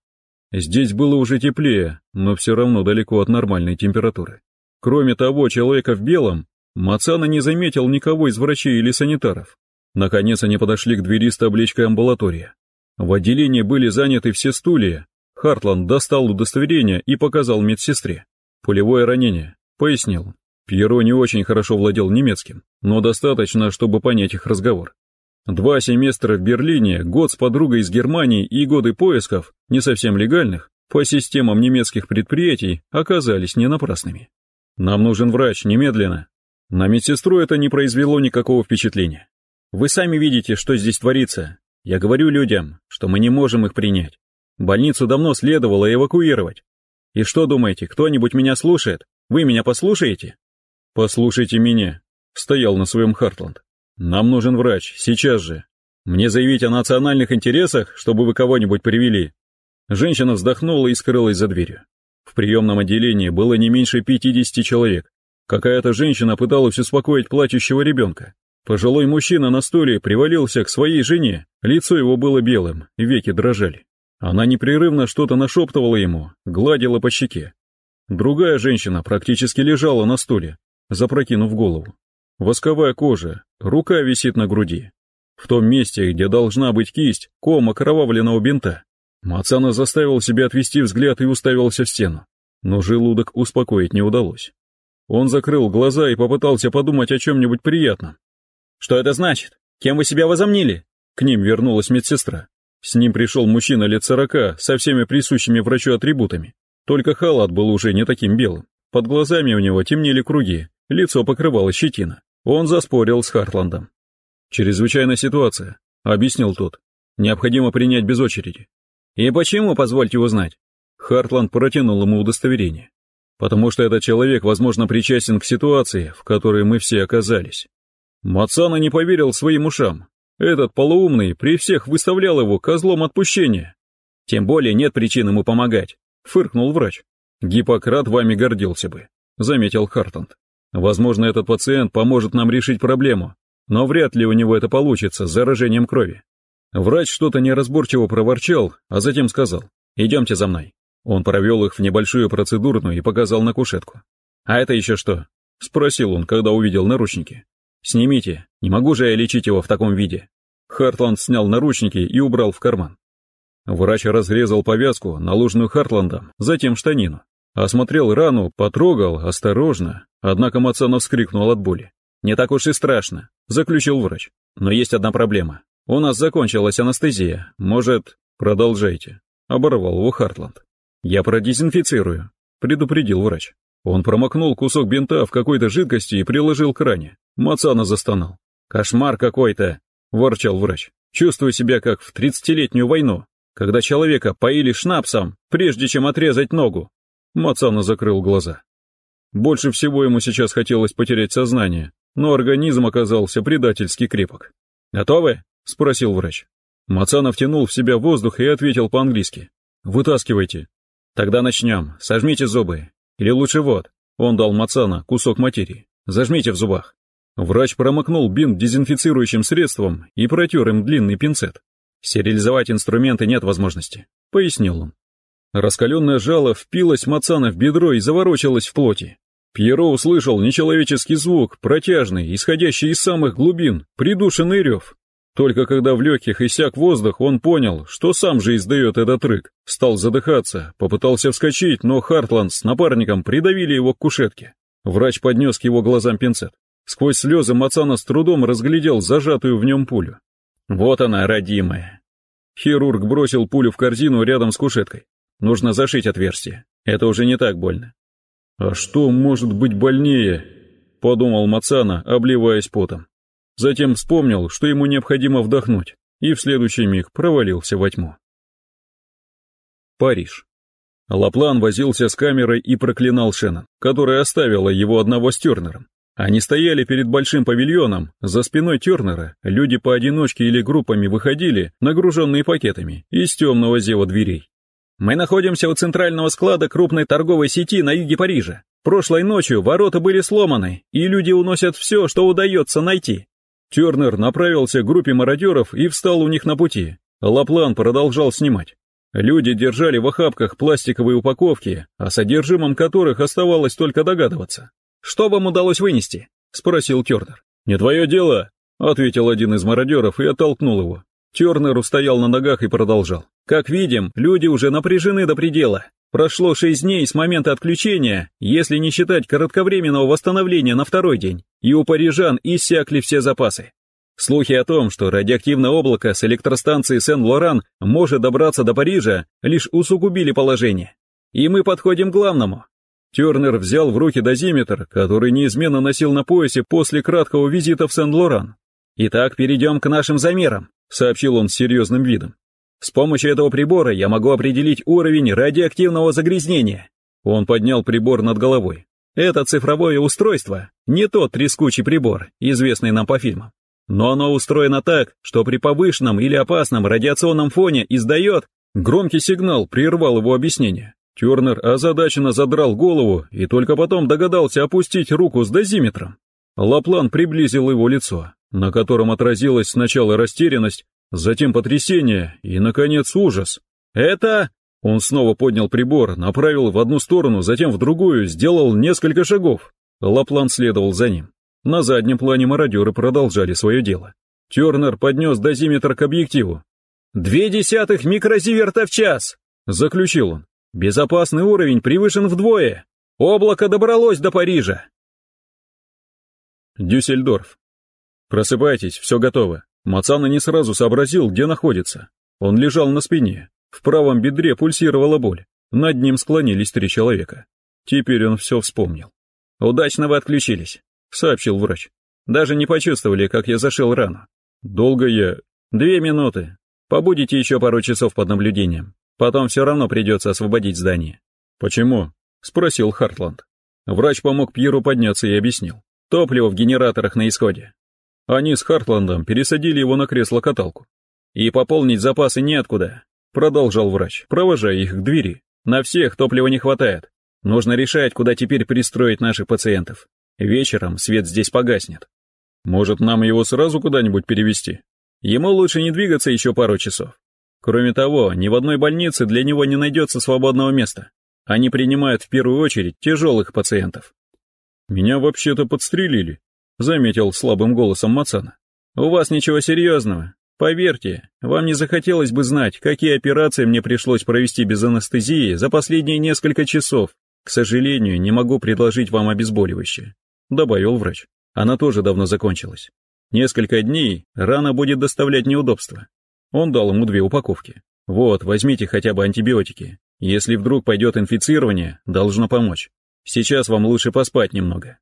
A: Здесь было уже теплее, но все равно далеко от нормальной температуры. Кроме того, человека в белом, Мацана не заметил никого из врачей или санитаров. Наконец они подошли к двери с табличкой «Амбулатория». В отделении были заняты все стулья. Хартланд достал удостоверение и показал медсестре. «Пулевое ранение», — пояснил. Пьеро не очень хорошо владел немецким, но достаточно, чтобы понять их разговор. Два семестра в Берлине, год с подругой из Германии и годы поисков, не совсем легальных, по системам немецких предприятий оказались не напрасными. Нам нужен врач, немедленно. На медсестру это не произвело никакого впечатления. Вы сами видите, что здесь творится. Я говорю людям, что мы не можем их принять. Больницу давно следовало эвакуировать. И что думаете, кто-нибудь меня слушает? Вы меня послушаете? Послушайте меня, стоял на своем Хартланд. Нам нужен врач, сейчас же. Мне заявить о национальных интересах, чтобы вы кого-нибудь привели. Женщина вздохнула и скрылась за дверью. В приемном отделении было не меньше 50 человек. Какая-то женщина пыталась успокоить плачущего ребенка. Пожилой мужчина на стуле привалился к своей жене, лицо его было белым, веки дрожали. Она непрерывно что-то нашептывала ему, гладила по щеке. Другая женщина практически лежала на стуле, запрокинув голову. Восковая кожа, рука висит на груди. В том месте, где должна быть кисть, ком окровавленного бинта. Мацана заставил себя отвести взгляд и уставился в стену, но желудок успокоить не удалось. Он закрыл глаза и попытался подумать о чем-нибудь приятном. «Что это значит? Кем вы себя возомнили?» К ним вернулась медсестра. С ним пришел мужчина лет сорока, со всеми присущими врачу атрибутами. Только халат был уже не таким белым. Под глазами у него темнели круги, лицо покрывало щетина. Он заспорил с Хартландом. «Чрезвычайная ситуация», — объяснил тот. «Необходимо принять без очереди. «И почему, позвольте узнать?» Хартланд протянул ему удостоверение. «Потому что этот человек, возможно, причастен к ситуации, в которой мы все оказались». Мацана не поверил своим ушам. Этот полуумный при всех выставлял его козлом отпущения. «Тем более нет причин ему помогать», — фыркнул врач. «Гиппократ вами гордился бы», — заметил Хартланд. «Возможно, этот пациент поможет нам решить проблему, но вряд ли у него это получится с заражением крови. Врач что-то неразборчиво проворчал, а затем сказал «Идемте за мной». Он провел их в небольшую процедурную и показал на кушетку. «А это еще что?» — спросил он, когда увидел наручники. «Снимите, не могу же я лечить его в таком виде». Хартланд снял наручники и убрал в карман. Врач разрезал повязку, наложенную Хартландом, затем штанину. Осмотрел рану, потрогал, осторожно, однако Мацанов вскрикнул от боли. «Не так уж и страшно», — заключил врач. «Но есть одна проблема. «У нас закончилась анестезия. Может, продолжайте», — оборвал его Хартланд. «Я продезинфицирую», — предупредил врач. Он промокнул кусок бинта в какой-то жидкости и приложил к ране. Мацана застонал. «Кошмар какой-то!» — ворчал врач. «Чувствую себя как в тридцатилетнюю войну, когда человека поили шнапсом, прежде чем отрезать ногу». Мацана закрыл глаза. Больше всего ему сейчас хотелось потерять сознание, но организм оказался предательски крепок. «Готовы?» — спросил врач. Мацанов тянул в себя воздух и ответил по-английски. «Вытаскивайте». «Тогда начнем. Сожмите зубы. Или лучше вот». Он дал Мацана кусок материи. «Зажмите в зубах». Врач промокнул бинт дезинфицирующим средством и протер им длинный пинцет. «Стерилизовать инструменты нет возможности», — пояснил он. Раскаленное жало впилось Мацана в бедро и заворочилось в плоти. Пьеро услышал нечеловеческий звук, протяжный, исходящий из самых глубин, придушенный рев. Только когда в легких иссяк воздух, он понял, что сам же издает этот рык. Стал задыхаться, попытался вскочить, но Хартланд с напарником придавили его к кушетке. Врач поднес к его глазам пинцет. Сквозь слезы Мацана с трудом разглядел зажатую в нем пулю. Вот она, родимая. Хирург бросил пулю в корзину рядом с кушеткой. Нужно зашить отверстие. Это уже не так больно. «А что может быть больнее?» — подумал Мацана, обливаясь потом. Затем вспомнил, что ему необходимо вдохнуть, и в следующий миг провалился во тьму. Париж. Лаплан возился с камерой и проклинал Шеннон, которая оставила его одного с Тернером. Они стояли перед большим павильоном, за спиной Тернера люди поодиночке или группами выходили, нагруженные пакетами, из темного зева дверей. «Мы находимся у центрального склада крупной торговой сети на юге Парижа. Прошлой ночью ворота были сломаны, и люди уносят все, что удается найти. Тернер направился к группе мародеров и встал у них на пути. Лаплан продолжал снимать. Люди держали в охапках пластиковые упаковки, о содержимом которых оставалось только догадываться. «Что вам удалось вынести?» — спросил Тернер. «Не твое дело», — ответил один из мародеров и оттолкнул его. Тернер устоял на ногах и продолжал. «Как видим, люди уже напряжены до предела. Прошло шесть дней с момента отключения, если не считать коротковременного восстановления на второй день, и у парижан иссякли все запасы. Слухи о том, что радиоактивное облако с электростанции Сен-Лоран может добраться до Парижа, лишь усугубили положение. И мы подходим к главному. Тернер взял в руки дозиметр, который неизменно носил на поясе после краткого визита в Сен-Лоран. «Итак, перейдем к нашим замерам», — сообщил он с серьезным видом. «С помощью этого прибора я могу определить уровень радиоактивного загрязнения». Он поднял прибор над головой. «Это цифровое устройство, не тот трескучий прибор, известный нам по фильмам. Но оно устроено так, что при повышенном или опасном радиационном фоне издает... Громкий сигнал прервал его объяснение. Тернер озадаченно задрал голову и только потом догадался опустить руку с дозиметром. Лаплан приблизил его лицо, на котором отразилась сначала растерянность, затем потрясение и, наконец, ужас. «Это...» Он снова поднял прибор, направил в одну сторону, затем в другую, сделал несколько шагов. Лаплан следовал за ним. На заднем плане мародеры продолжали свое дело. Тернер поднес дозиметр к объективу. «Две десятых микрозиверта в час!» — заключил он. «Безопасный уровень превышен вдвое! Облако добралось до Парижа!» Дюссельдорф. «Просыпайтесь, все готово». Мацана не сразу сообразил, где находится. Он лежал на спине. В правом бедре пульсировала боль. Над ним склонились три человека. Теперь он все вспомнил. «Удачно вы отключились. — сообщил врач. «Даже не почувствовали, как я зашил рану. Долго я...» «Две минуты. Побудете еще пару часов под наблюдением. Потом все равно придется освободить здание». «Почему?» — спросил Хартланд. Врач помог Пьеру подняться и объяснил. «Топливо в генераторах на исходе». Они с Хартландом пересадили его на кресло-каталку. «И пополнить запасы неоткуда», — продолжал врач, провожая их к двери. «На всех топлива не хватает. Нужно решать, куда теперь пристроить наших пациентов. Вечером свет здесь погаснет. Может, нам его сразу куда-нибудь перевести? Ему лучше не двигаться еще пару часов. Кроме того, ни в одной больнице для него не найдется свободного места. Они принимают в первую очередь тяжелых пациентов. «Меня вообще-то подстрелили», — заметил слабым голосом Мацана. «У вас ничего серьезного. Поверьте, вам не захотелось бы знать, какие операции мне пришлось провести без анестезии за последние несколько часов. К сожалению, не могу предложить вам обезболивающее добавил врач. Она тоже давно закончилась. Несколько дней рана будет доставлять неудобства. Он дал ему две упаковки. Вот, возьмите хотя бы антибиотики. Если вдруг пойдет инфицирование, должно помочь. Сейчас вам лучше поспать немного.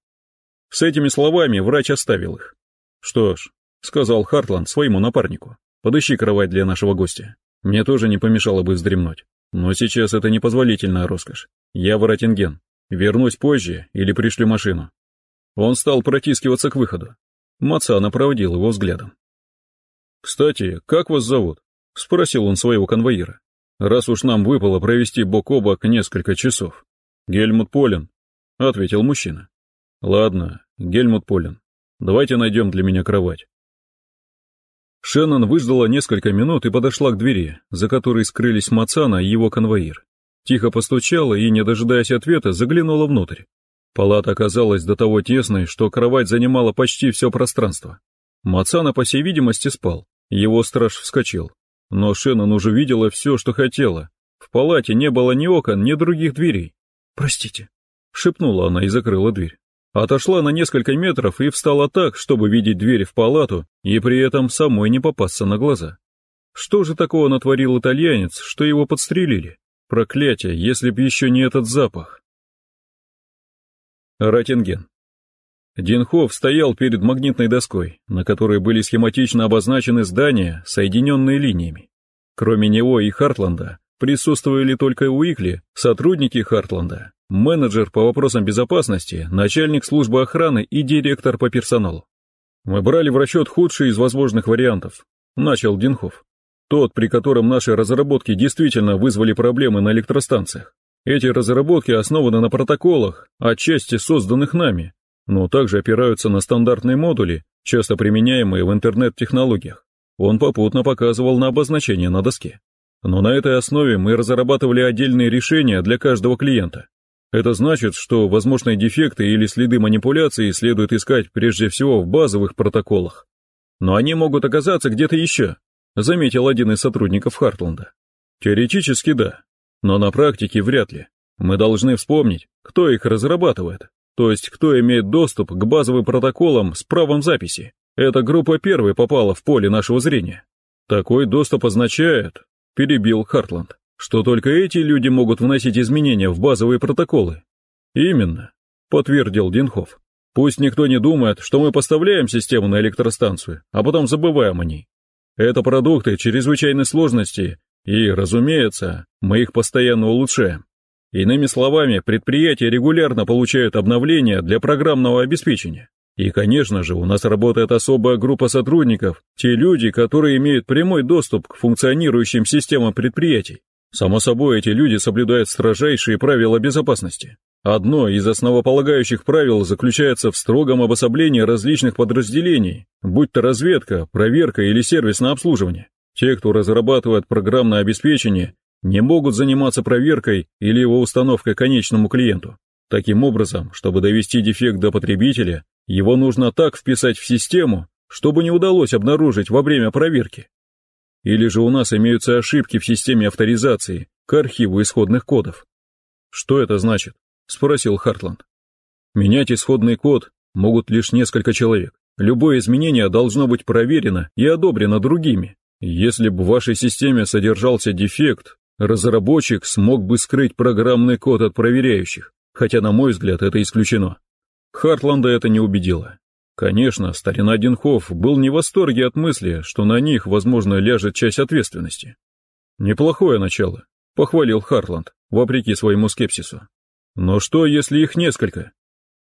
A: С этими словами врач оставил их. Что ж, сказал Хартланд своему напарнику, подыщи кровать для нашего гостя. Мне тоже не помешало бы вздремнуть. Но сейчас это непозволительная роскошь. Я в Ротинген. Вернусь позже или пришлю машину. Он стал протискиваться к выходу. Мацана проводил его взглядом. «Кстати, как вас зовут?» — спросил он своего конвоира. «Раз уж нам выпало провести бок о бок несколько часов». «Гельмут Полин», — ответил мужчина. «Ладно, Гельмут Полин, давайте найдем для меня кровать». Шеннон выждала несколько минут и подошла к двери, за которой скрылись Мацана и его конвоир. Тихо постучала и, не дожидаясь ответа, заглянула внутрь. Палата оказалась до того тесной, что кровать занимала почти все пространство. Мацана, по всей видимости, спал. Его страж вскочил. Но Шеннон уже видела все, что хотела. В палате не было ни окон, ни других дверей. «Простите», — шепнула она и закрыла дверь. Отошла на несколько метров и встала так, чтобы видеть дверь в палату и при этом самой не попасться на глаза. Что же такого натворил итальянец, что его подстрелили? Проклятие, если б еще не этот запах. Ротинген. Динхов стоял перед магнитной доской, на которой были схематично обозначены здания, соединенные линиями. Кроме него и Хартланда присутствовали только Уикли, сотрудники Хартланда, менеджер по вопросам безопасности, начальник службы охраны и директор по персоналу. Мы брали в расчет худший из возможных вариантов, начал Динхов. Тот, при котором наши разработки действительно вызвали проблемы на электростанциях. Эти разработки основаны на протоколах, отчасти созданных нами, но также опираются на стандартные модули, часто применяемые в интернет-технологиях. Он попутно показывал на обозначение на доске. Но на этой основе мы разрабатывали отдельные решения для каждого клиента. Это значит, что возможные дефекты или следы манипуляции следует искать прежде всего в базовых протоколах. Но они могут оказаться где-то еще, заметил один из сотрудников Хартланда. Теоретически да, но на практике вряд ли. Мы должны вспомнить, кто их разрабатывает, то есть кто имеет доступ к базовым протоколам с правом записи. Эта группа первой попала в поле нашего зрения. Такой доступ означает, перебил Хартланд, что только эти люди могут вносить изменения в базовые протоколы. Именно, подтвердил Динхоф. Пусть никто не думает, что мы поставляем систему на электростанцию, а потом забываем о ней. Это продукты чрезвычайной сложности, и, разумеется, мы их постоянно улучшаем. Иными словами, предприятия регулярно получают обновления для программного обеспечения. И, конечно же, у нас работает особая группа сотрудников, те люди, которые имеют прямой доступ к функционирующим системам предприятий. Само собой, эти люди соблюдают строжайшие правила безопасности. Одно из основополагающих правил заключается в строгом обособлении различных подразделений, будь то разведка, проверка или сервисное обслуживание. Те, кто разрабатывает программное обеспечение, не могут заниматься проверкой или его установкой конечному клиенту. Таким образом, чтобы довести дефект до потребителя, его нужно так вписать в систему, чтобы не удалось обнаружить во время проверки. Или же у нас имеются ошибки в системе авторизации к архиву исходных кодов. Что это значит? Спросил Хартланд. Менять исходный код могут лишь несколько человек. Любое изменение должно быть проверено и одобрено другими. Если бы в вашей системе содержался дефект, разработчик смог бы скрыть программный код от проверяющих, хотя, на мой взгляд, это исключено. Хартланда это не убедило. Конечно, старина Динхоф был не в восторге от мысли, что на них, возможно, ляжет часть ответственности. «Неплохое начало», — похвалил Хартланд, вопреки своему скепсису. Но что, если их несколько?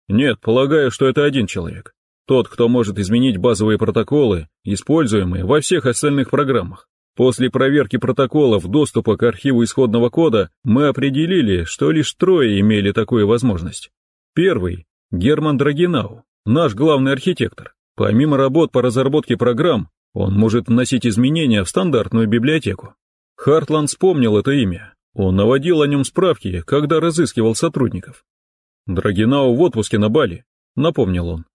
A: Нет, полагаю, что это один человек. Тот, кто может изменить базовые протоколы, используемые во всех остальных программах. После проверки протоколов доступа к архиву исходного кода мы определили, что лишь трое имели такую возможность. Первый – Герман Драгинау, наш главный архитектор. Помимо работ по разработке программ, он может вносить изменения в стандартную библиотеку. Хартланд вспомнил это имя, он наводил о нем справки, когда разыскивал сотрудников. Драгинау в отпуске на Бали, напомнил он.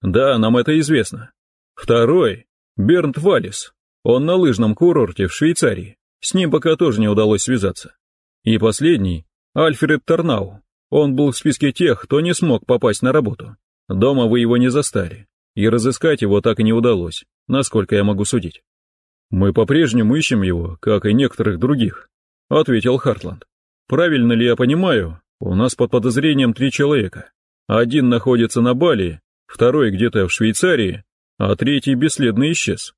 A: Да, нам это известно. Второй — Бернт Валис. Он на лыжном курорте в Швейцарии. С ним пока тоже не удалось связаться. И последний — Альфред Торнау. Он был в списке тех, кто не смог попасть на работу. Дома вы его не застали. И разыскать его так и не удалось, насколько я могу судить. Мы по-прежнему ищем его, как и некоторых других, — ответил Хартланд. «Правильно ли я понимаю, у нас под подозрением три человека. Один находится на Бали, второй где-то в Швейцарии, а третий бесследно исчез.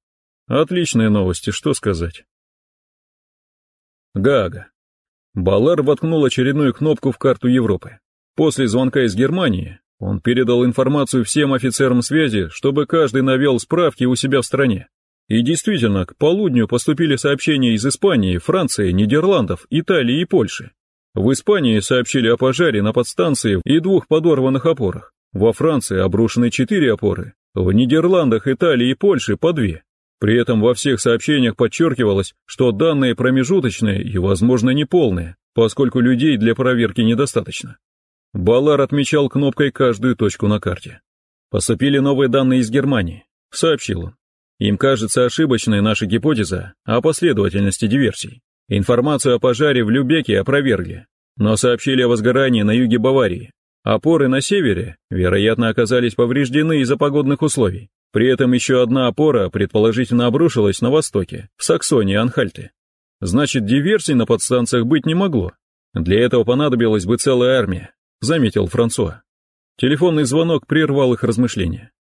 A: Отличные новости, что сказать». Гага. Балар воткнул очередную кнопку в карту Европы. После звонка из Германии он передал информацию всем офицерам связи, чтобы каждый навел справки у себя в стране. И действительно, к полудню поступили сообщения из Испании, Франции, Нидерландов, Италии и Польши. В Испании сообщили о пожаре на подстанции и двух подорванных опорах. Во Франции обрушены четыре опоры, в Нидерландах, Италии и Польше по две. При этом во всех сообщениях подчеркивалось, что данные промежуточные и, возможно, неполные, поскольку людей для проверки недостаточно. Балар отмечал кнопкой каждую точку на карте. «Поступили новые данные из Германии», — сообщил он. Им кажется ошибочной наша гипотеза о последовательности диверсий. Информацию о пожаре в Любеке опровергли, но сообщили о возгорании на юге Баварии. Опоры на севере, вероятно, оказались повреждены из-за погодных условий. При этом еще одна опора предположительно обрушилась на востоке, в Саксонии Анхальте. Значит, диверсий на подстанциях быть не могло. Для этого понадобилась бы целая армия, заметил Франсуа. Телефонный звонок прервал их размышления.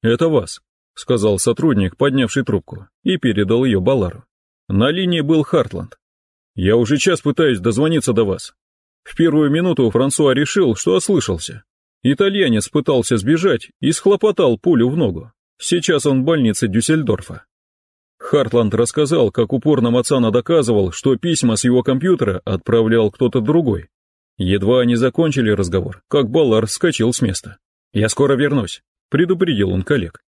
A: «Это вас», — сказал сотрудник, поднявший трубку, и передал ее Балару. На линии был Хартланд. «Я уже час пытаюсь дозвониться до вас. В первую минуту Франсуа решил, что ослышался. Итальянец пытался сбежать и схлопотал пулю в ногу. Сейчас он в больнице Дюссельдорфа. Хартланд рассказал, как упорно Мацана доказывал, что письма с его компьютера отправлял кто-то другой. Едва они закончили разговор, как Баллар вскочил с места. «Я скоро вернусь предупредил он коллег.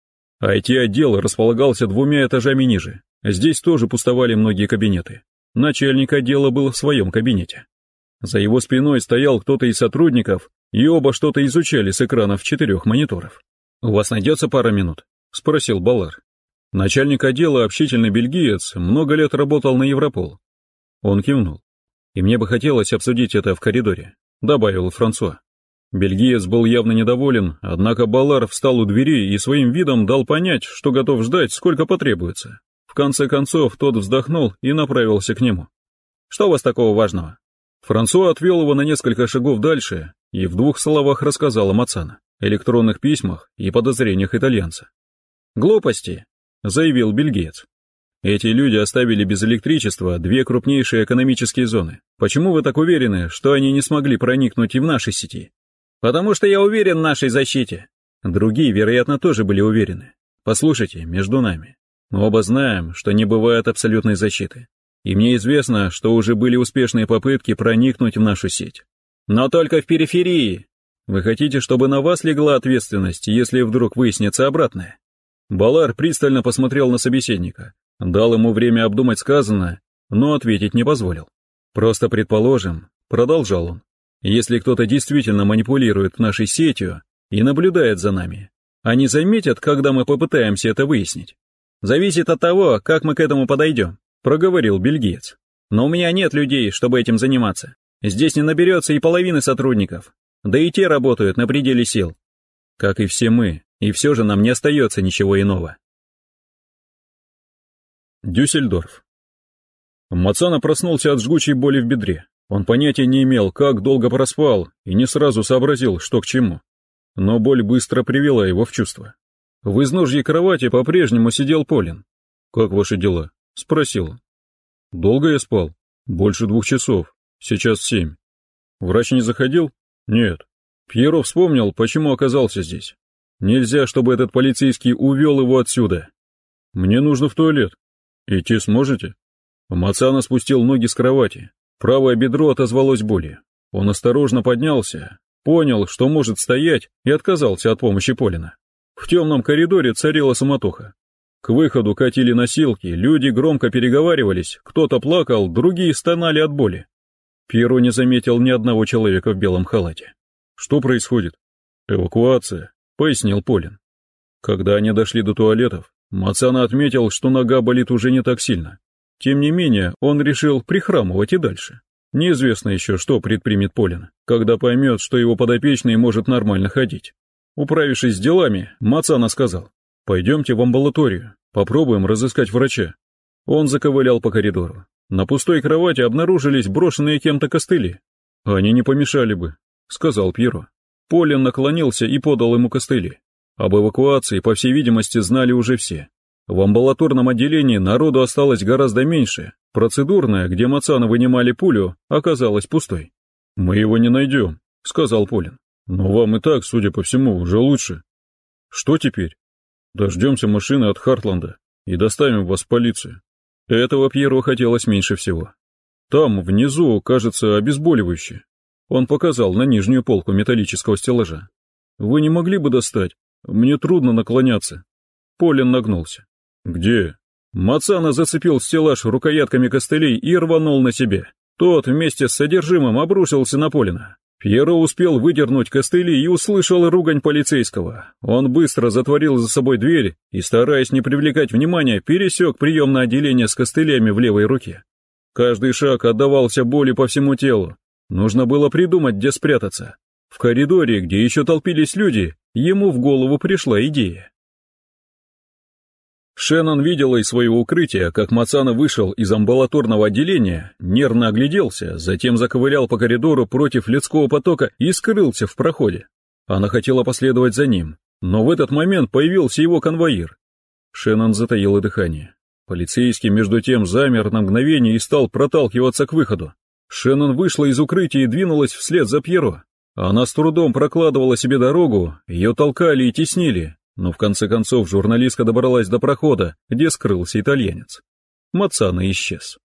A: IT-отдел располагался двумя этажами ниже. Здесь тоже пустовали многие кабинеты. Начальник отдела был в своем кабинете. За его спиной стоял кто-то из сотрудников, и оба что-то изучали с экранов четырех мониторов. «У вас найдется пара минут?» — спросил Балар. Начальник отдела, общительный бельгиец, много лет работал на Европол. Он кивнул. «И мне бы хотелось обсудить это в коридоре», — добавил Франсуа. Бельгиец был явно недоволен, однако Балар встал у двери и своим видом дал понять, что готов ждать, сколько потребуется. В конце концов, тот вздохнул и направился к нему. «Что у вас такого важного?» Франсуа отвел его на несколько шагов дальше и в двух словах рассказал о Мацана, электронных письмах и подозрениях итальянца. «Глупости», — заявил бельгиец. «Эти люди оставили без электричества две крупнейшие экономические зоны. Почему вы так уверены, что они не смогли проникнуть и в наши сети?» «Потому что я уверен в нашей защите». Другие, вероятно, тоже были уверены. Послушайте, между нами. Мы оба знаем, что не бывает абсолютной защиты. И мне известно, что уже были успешные попытки проникнуть в нашу сеть. Но только в периферии. Вы хотите, чтобы на вас легла ответственность, если вдруг выяснится обратное? Балар пристально посмотрел на собеседника, дал ему время обдумать сказанное, но ответить не позволил. Просто предположим, продолжал он, если кто-то действительно манипулирует нашей сетью и наблюдает за нами, они заметят, когда мы попытаемся это выяснить. Зависит от того, как мы к этому подойдем проговорил бельгиец. Но у меня нет людей, чтобы этим заниматься. Здесь не наберется и половины сотрудников. Да и те работают на пределе сил. Как и все мы, и все же нам не остается ничего иного. Дюссельдорф. Мацана проснулся от жгучей боли в бедре. Он понятия не имел, как долго проспал, и не сразу сообразил, что к чему. Но боль быстро привела его в чувство. В изножье кровати по-прежнему сидел Полин. «Как ваши дела?» — спросил. «Долго я спал? Больше двух часов. Сейчас семь. Врач не заходил? Нет. Пьеро вспомнил, почему оказался здесь. Нельзя, чтобы этот полицейский увел его отсюда. Мне нужно в туалет. Идти сможете?» Мацана спустил ноги с кровати. Правое бедро отозвалось болью. Он осторожно поднялся, понял, что может стоять, и отказался от помощи Полина. В темном коридоре царила суматоха. К выходу катили носилки, люди громко переговаривались, кто-то плакал, другие стонали от боли. Пьеро не заметил ни одного человека в белом халате. «Что происходит?» «Эвакуация», — пояснил Полин. Когда они дошли до туалетов, Мацана отметил, что нога болит уже не так сильно. Тем не менее, он решил прихрамывать и дальше. Неизвестно еще, что предпримет Полин, когда поймет, что его подопечный может нормально ходить. Управившись с делами, Мацана сказал, «Пойдемте в амбулаторию, попробуем разыскать врача». Он заковылял по коридору. На пустой кровати обнаружились брошенные кем-то костыли. «Они не помешали бы», — сказал Пьеро. Полин наклонился и подал ему костыли. Об эвакуации, по всей видимости, знали уже все. В амбулаторном отделении народу осталось гораздо меньше. Процедурная, где Мацана вынимали пулю, оказалась пустой. «Мы его не найдем», — сказал Полин. «Но вам и так, судя по всему, уже лучше». «Что теперь?» Дождемся машины от Хартланда и доставим вас в полицию. Этого Пьеру хотелось меньше всего. Там, внизу, кажется, обезболивающее. Он показал на нижнюю полку металлического стеллажа. Вы не могли бы достать? Мне трудно наклоняться. Полин нагнулся. Где? Мацана зацепил стеллаж рукоятками костылей и рванул на себе. Тот вместе с содержимым обрушился на Полина. Пьеро успел выдернуть костыли и услышал ругань полицейского. Он быстро затворил за собой дверь и, стараясь не привлекать внимания, пересек приемное отделение с костылями в левой руке. Каждый шаг отдавался боли по всему телу. Нужно было придумать, где спрятаться. В коридоре, где еще толпились люди, ему в голову пришла идея. Шеннон видела из своего укрытия, как Мацана вышел из амбулаторного отделения, нервно огляделся, затем заковылял по коридору против людского потока и скрылся в проходе. Она хотела последовать за ним, но в этот момент появился его конвоир. Шеннон затаила дыхание. Полицейский между тем замер на мгновение и стал проталкиваться к выходу. Шеннон вышла из укрытия и двинулась вслед за Пьеро. Она с трудом прокладывала себе дорогу, ее толкали и теснили, но в конце концов журналистка добралась до прохода, где скрылся итальянец. Мацана исчез.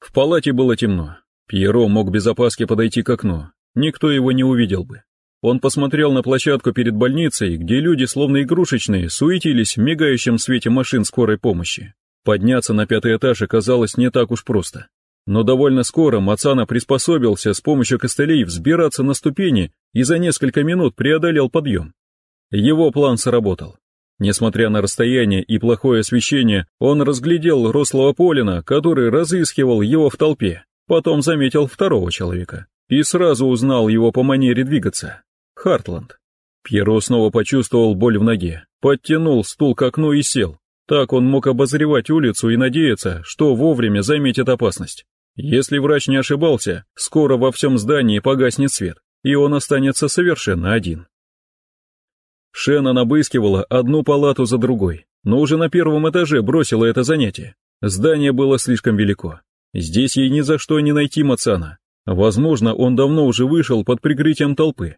A: В палате было темно. Пьеро мог без опаски подойти к окну. Никто его не увидел бы. Он посмотрел на площадку перед больницей, где люди, словно игрушечные, суетились в мигающем свете машин скорой помощи. Подняться на пятый этаж оказалось не так уж просто. Но довольно скоро Мацана приспособился с помощью костылей взбираться на ступени и за несколько минут преодолел подъем. Его план сработал. Несмотря на расстояние и плохое освещение, он разглядел рослого Полина, который разыскивал его в толпе, потом заметил второго человека, и сразу узнал его по манере двигаться. Хартланд. Пьеро снова почувствовал боль в ноге, подтянул стул к окну и сел. Так он мог обозревать улицу и надеяться, что вовремя заметит опасность. Если врач не ошибался, скоро во всем здании погаснет свет, и он останется совершенно один. Шеннон обыскивала одну палату за другой, но уже на первом этаже бросила это занятие. Здание было слишком велико. Здесь ей ни за что не найти Мацана. Возможно, он давно уже вышел под прикрытием толпы.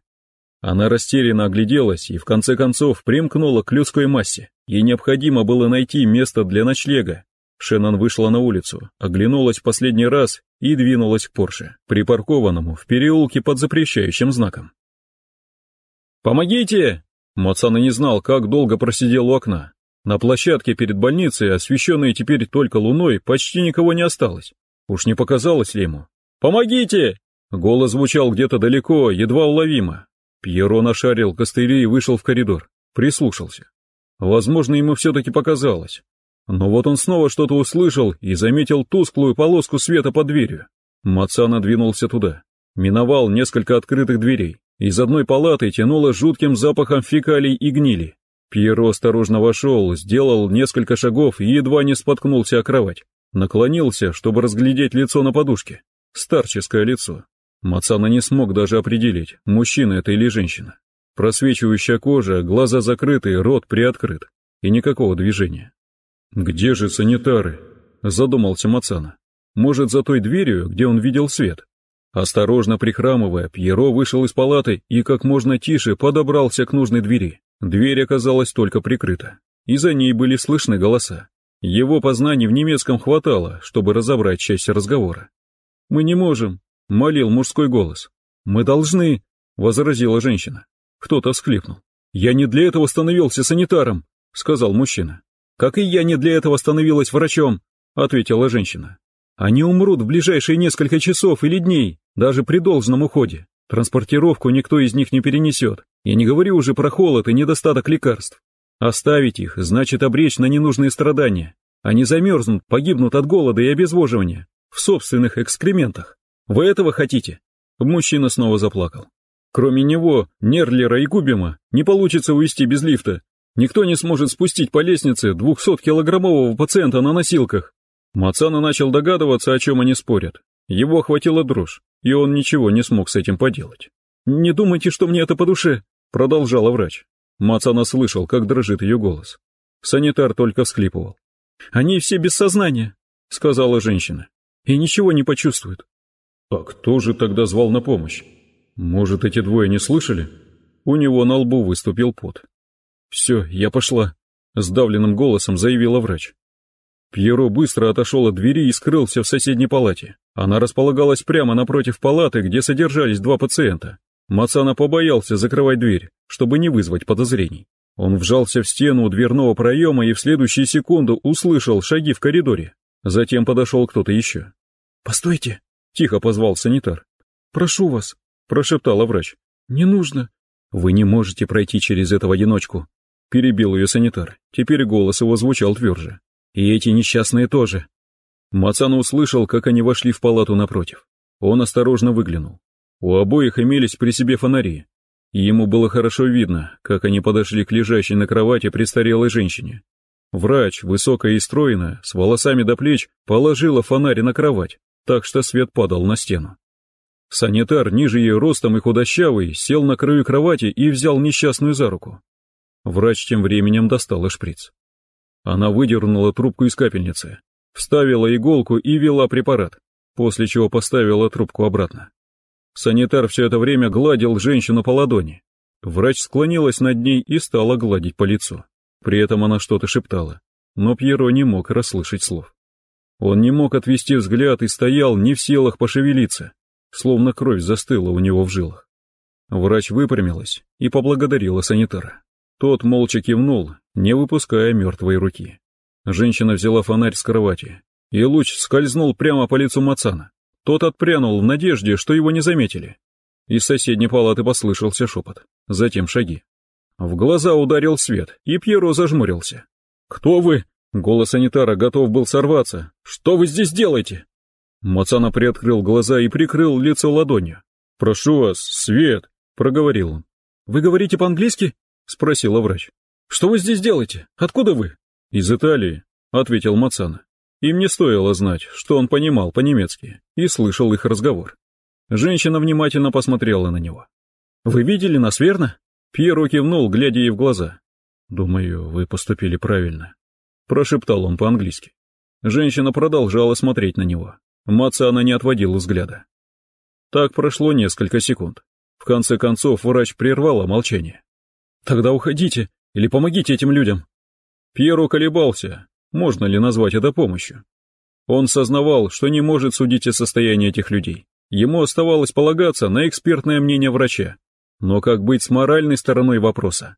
A: Она растерянно огляделась и в конце концов примкнула к людской массе. Ей необходимо было найти место для ночлега. Шеннон вышла на улицу, оглянулась в последний раз и двинулась к Порше, припаркованному в переулке под запрещающим знаком. «Помогите!» Мацана не знал, как долго просидел у окна. На площадке перед больницей, освещенной теперь только луной, почти никого не осталось. Уж не показалось ли ему? «Помогите!» Голос звучал где-то далеко, едва уловимо. Пьеро нашарил костыли и вышел в коридор. Прислушался. Возможно, ему все-таки показалось. Но вот он снова что-то услышал и заметил тусклую полоску света под дверью. Мацана двинулся туда. Миновал несколько открытых дверей. Из одной палаты тянуло жутким запахом фекалий и гнили. Пьеро осторожно вошел, сделал несколько шагов и едва не споткнулся о кровать. Наклонился, чтобы разглядеть лицо на подушке. Старческое лицо. Мацана не смог даже определить, мужчина это или женщина. Просвечивающая кожа, глаза закрыты, рот приоткрыт. И никакого движения. «Где же санитары?» – задумался Мацана. «Может, за той дверью, где он видел свет?» Осторожно прихрамывая, Пьеро вышел из палаты и как можно тише подобрался к нужной двери. Дверь оказалась только прикрыта, и за ней были слышны голоса. Его познаний в немецком хватало, чтобы разобрать часть разговора. «Мы не можем», — молил мужской голос. «Мы должны», — возразила женщина. Кто-то всхлипнул. «Я не для этого становился санитаром», — сказал мужчина. «Как и я не для этого становилась врачом», — ответила женщина. «Они умрут в ближайшие несколько часов или дней, даже при должном уходе. Транспортировку никто из них не перенесет. Я не говорю уже про холод и недостаток лекарств. Оставить их значит обречь на ненужные страдания. Они замерзнут, погибнут от голода и обезвоживания. В собственных экскрементах. Вы этого хотите?» Мужчина снова заплакал. Кроме него, Нерлера и Губима не получится увезти без лифта. Никто не сможет спустить по лестнице 200-килограммового пациента на носилках. Мацана начал догадываться, о чем они спорят. Его охватила дрожь и он ничего не смог с этим поделать. «Не думайте, что мне это по душе», — продолжала врач. Мацана слышал, как дрожит ее голос. Санитар только всхлипывал. «Они все без сознания», — сказала женщина, — «и ничего не почувствуют». «А кто же тогда звал на помощь? Может, эти двое не слышали?» У него на лбу выступил пот. «Все, я пошла», — сдавленным голосом заявила врач. Пьеро быстро отошел от двери и скрылся в соседней палате. Она располагалась прямо напротив палаты, где содержались два пациента. Мацана побоялся закрывать дверь, чтобы не вызвать подозрений. Он вжался в стену дверного проема и в следующую секунду услышал шаги в коридоре. Затем подошел кто-то еще. «Постойте!» — тихо позвал санитар. «Прошу вас!» — прошептала врач. «Не нужно!» «Вы не можете пройти через это в одиночку!» — перебил ее санитар. Теперь голос его звучал тверже. И эти несчастные тоже. Мацана услышал, как они вошли в палату напротив. Он осторожно выглянул. У обоих имелись при себе фонари, ему было хорошо видно, как они подошли к лежащей на кровати престарелой женщине. Врач, высокая и стройная, с волосами до плеч, положила фонарь на кровать, так что свет падал на стену. Санитар, ниже ее ростом и худощавый, сел на краю кровати и взял несчастную за руку. Врач тем временем достал шприц. Она выдернула трубку из капельницы, вставила иголку и вела препарат, после чего поставила трубку обратно. Санитар все это время гладил женщину по ладони. Врач склонилась над ней и стала гладить по лицу. При этом она что-то шептала, но Пьеро не мог расслышать слов. Он не мог отвести взгляд и стоял не в силах пошевелиться, словно кровь застыла у него в жилах. Врач выпрямилась и поблагодарила санитара. Тот молча кивнул, не выпуская мертвой руки. Женщина взяла фонарь с кровати, и луч скользнул прямо по лицу Мацана. Тот отпрянул в надежде, что его не заметили. Из соседней палаты послышался шепот, затем шаги. В глаза ударил свет, и Пьеро зажмурился. «Кто вы?» Голос санитара готов был сорваться. «Что вы здесь делаете?» Мацана приоткрыл глаза и прикрыл лицо ладонью. «Прошу вас, Свет!» — проговорил он. «Вы говорите по-английски?» — спросила врач. «Что вы здесь делаете? Откуда вы?» «Из Италии», — ответил Мацана. Им не стоило знать, что он понимал по-немецки и слышал их разговор. Женщина внимательно посмотрела на него. «Вы видели нас, верно?» Пьеро кивнул, глядя ей в глаза. «Думаю, вы поступили правильно», — прошептал он по-английски. Женщина продолжала смотреть на него. Мацана не отводил взгляда. Так прошло несколько секунд. В конце концов врач прервала молчание. «Тогда уходите или помогите этим людям». Пьеро колебался, можно ли назвать это помощью. Он сознавал, что не может судить о состоянии этих людей. Ему оставалось полагаться на экспертное мнение врача. Но как быть с моральной стороной вопроса?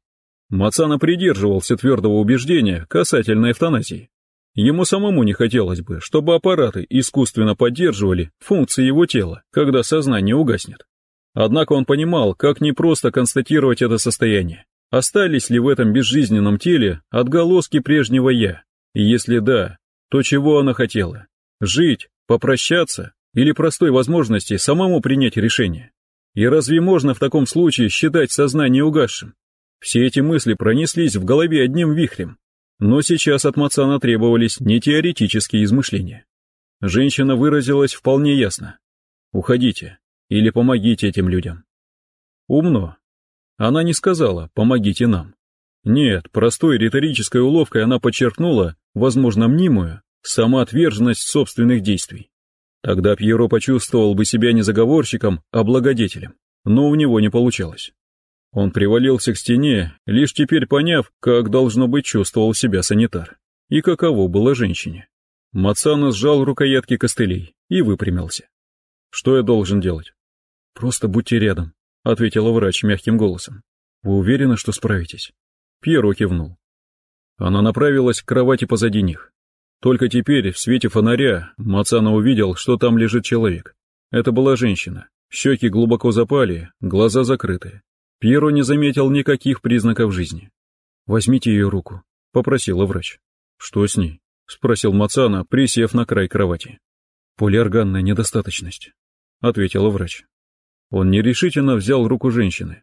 A: Мацана придерживался твердого убеждения касательно эвтаназии. Ему самому не хотелось бы, чтобы аппараты искусственно поддерживали функции его тела, когда сознание угаснет. Однако он понимал, как непросто констатировать это состояние. Остались ли в этом безжизненном теле отголоски прежнего «я», и если да, то чего она хотела? Жить, попрощаться или простой возможности самому принять решение? И разве можно в таком случае считать сознание угасшим? Все эти мысли пронеслись в голове одним вихрем. Но сейчас от Мацана требовались не теоретические измышления. Женщина выразилась вполне ясно. «Уходите или помогите этим людям». Умно. Она не сказала «помогите нам». Нет, простой риторической уловкой она подчеркнула, возможно, мнимую, самоотверженность собственных действий. Тогда Пьеро почувствовал бы себя не заговорщиком, а благодетелем, но у него не получалось. Он привалился к стене, лишь теперь поняв, как должно быть чувствовал себя санитар, и каково было женщине. Мацана сжал рукоятки костылей и выпрямился. «Что я должен делать?» «Просто будьте рядом», — ответила врач мягким голосом. «Вы уверены, что справитесь?» Пьеро кивнул. Она направилась к кровати позади них. Только теперь, в свете фонаря, Мацана увидел, что там лежит человек. Это была женщина. Щеки глубоко запали, глаза закрыты. Пьеро не заметил никаких признаков жизни. «Возьмите ее руку», — попросила врач. «Что с ней?» — спросил Мацана, присев на край кровати. «Полиорганная недостаточность», — ответила врач. Он нерешительно взял руку женщины.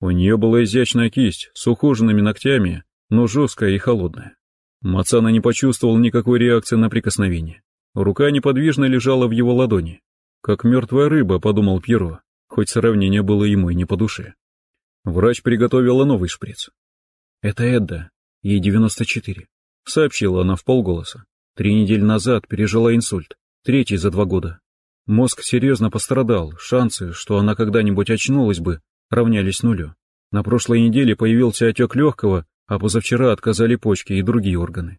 A: У нее была изящная кисть с ухоженными ногтями, но жесткая и холодная. Мацана не почувствовал никакой реакции на прикосновение. Рука неподвижно лежала в его ладони. Как мертвая рыба, подумал Пьеро, хоть сравнение было ему и не по душе. Врач приготовила новый шприц. «Это Эдда, ей 94», — сообщила она в полголоса. «Три недели назад пережила инсульт, третий за два года. Мозг серьезно пострадал, шансы, что она когда-нибудь очнулась бы, равнялись нулю. На прошлой неделе появился отек легкого, а позавчера отказали почки и другие органы.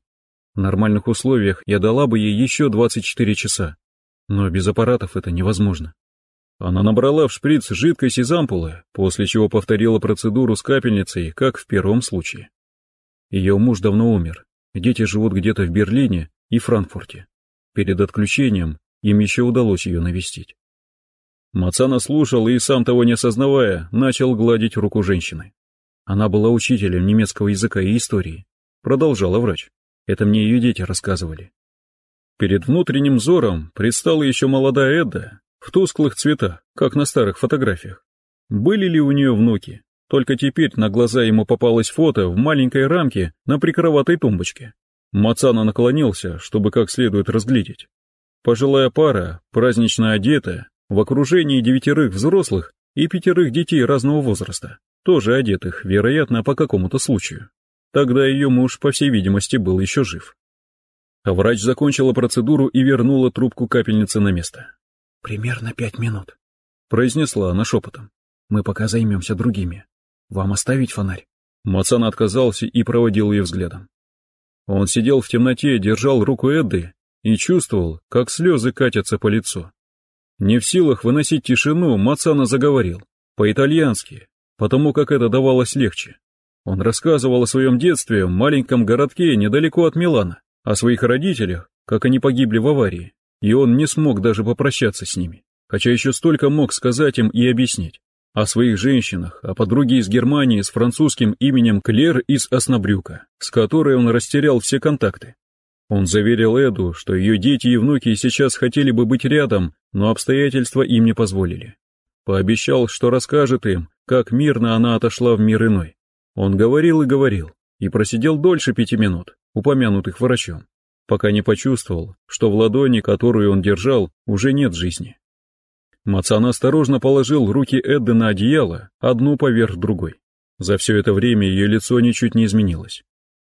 A: В нормальных условиях я дала бы ей еще 24 часа, но без аппаратов это невозможно. Она набрала в шприц жидкость из ампулы, после чего повторила процедуру с капельницей, как в первом случае. Ее муж давно умер, дети живут где-то в Берлине и Франкфурте. Перед отключением им еще удалось ее навестить. Мацана слушал и, сам того не осознавая, начал гладить руку женщины. Она была учителем немецкого языка и истории. Продолжала врач. Это мне ее дети рассказывали. Перед внутренним взором предстала еще молодая Эдда, в тусклых цветах, как на старых фотографиях. Были ли у нее внуки? Только теперь на глаза ему попалось фото в маленькой рамке на прикроватой тумбочке. Мацана наклонился, чтобы как следует разглядеть. Пожилая пара, празднично одетая, в окружении девятерых взрослых и пятерых детей разного возраста, тоже одетых, вероятно, по какому-то случаю. Тогда ее муж, по всей видимости, был еще жив. А врач закончила процедуру и вернула трубку капельницы на место. «Примерно пять минут», — произнесла она шепотом. «Мы пока займемся другими. Вам оставить фонарь?» Мацан отказался и проводил ее взглядом. Он сидел в темноте, держал руку Эдды и чувствовал, как слезы катятся по лицу. Не в силах выносить тишину, Мацана заговорил, по-итальянски, потому как это давалось легче. Он рассказывал о своем детстве в маленьком городке недалеко от Милана, о своих родителях, как они погибли в аварии, и он не смог даже попрощаться с ними, хотя еще столько мог сказать им и объяснить. О своих женщинах, о подруге из Германии с французским именем Клер из Оснобрюка, с которой он растерял все контакты. Он заверил Эду, что ее дети и внуки сейчас хотели бы быть рядом, но обстоятельства им не позволили. Пообещал, что расскажет им, как мирно она отошла в мир иной. Он говорил и говорил, и просидел дольше пяти минут, упомянутых врачом, пока не почувствовал, что в ладони, которую он держал, уже нет жизни. Мацан осторожно положил руки Эдды на одеяло, одну поверх другой. За все это время ее лицо ничуть не изменилось.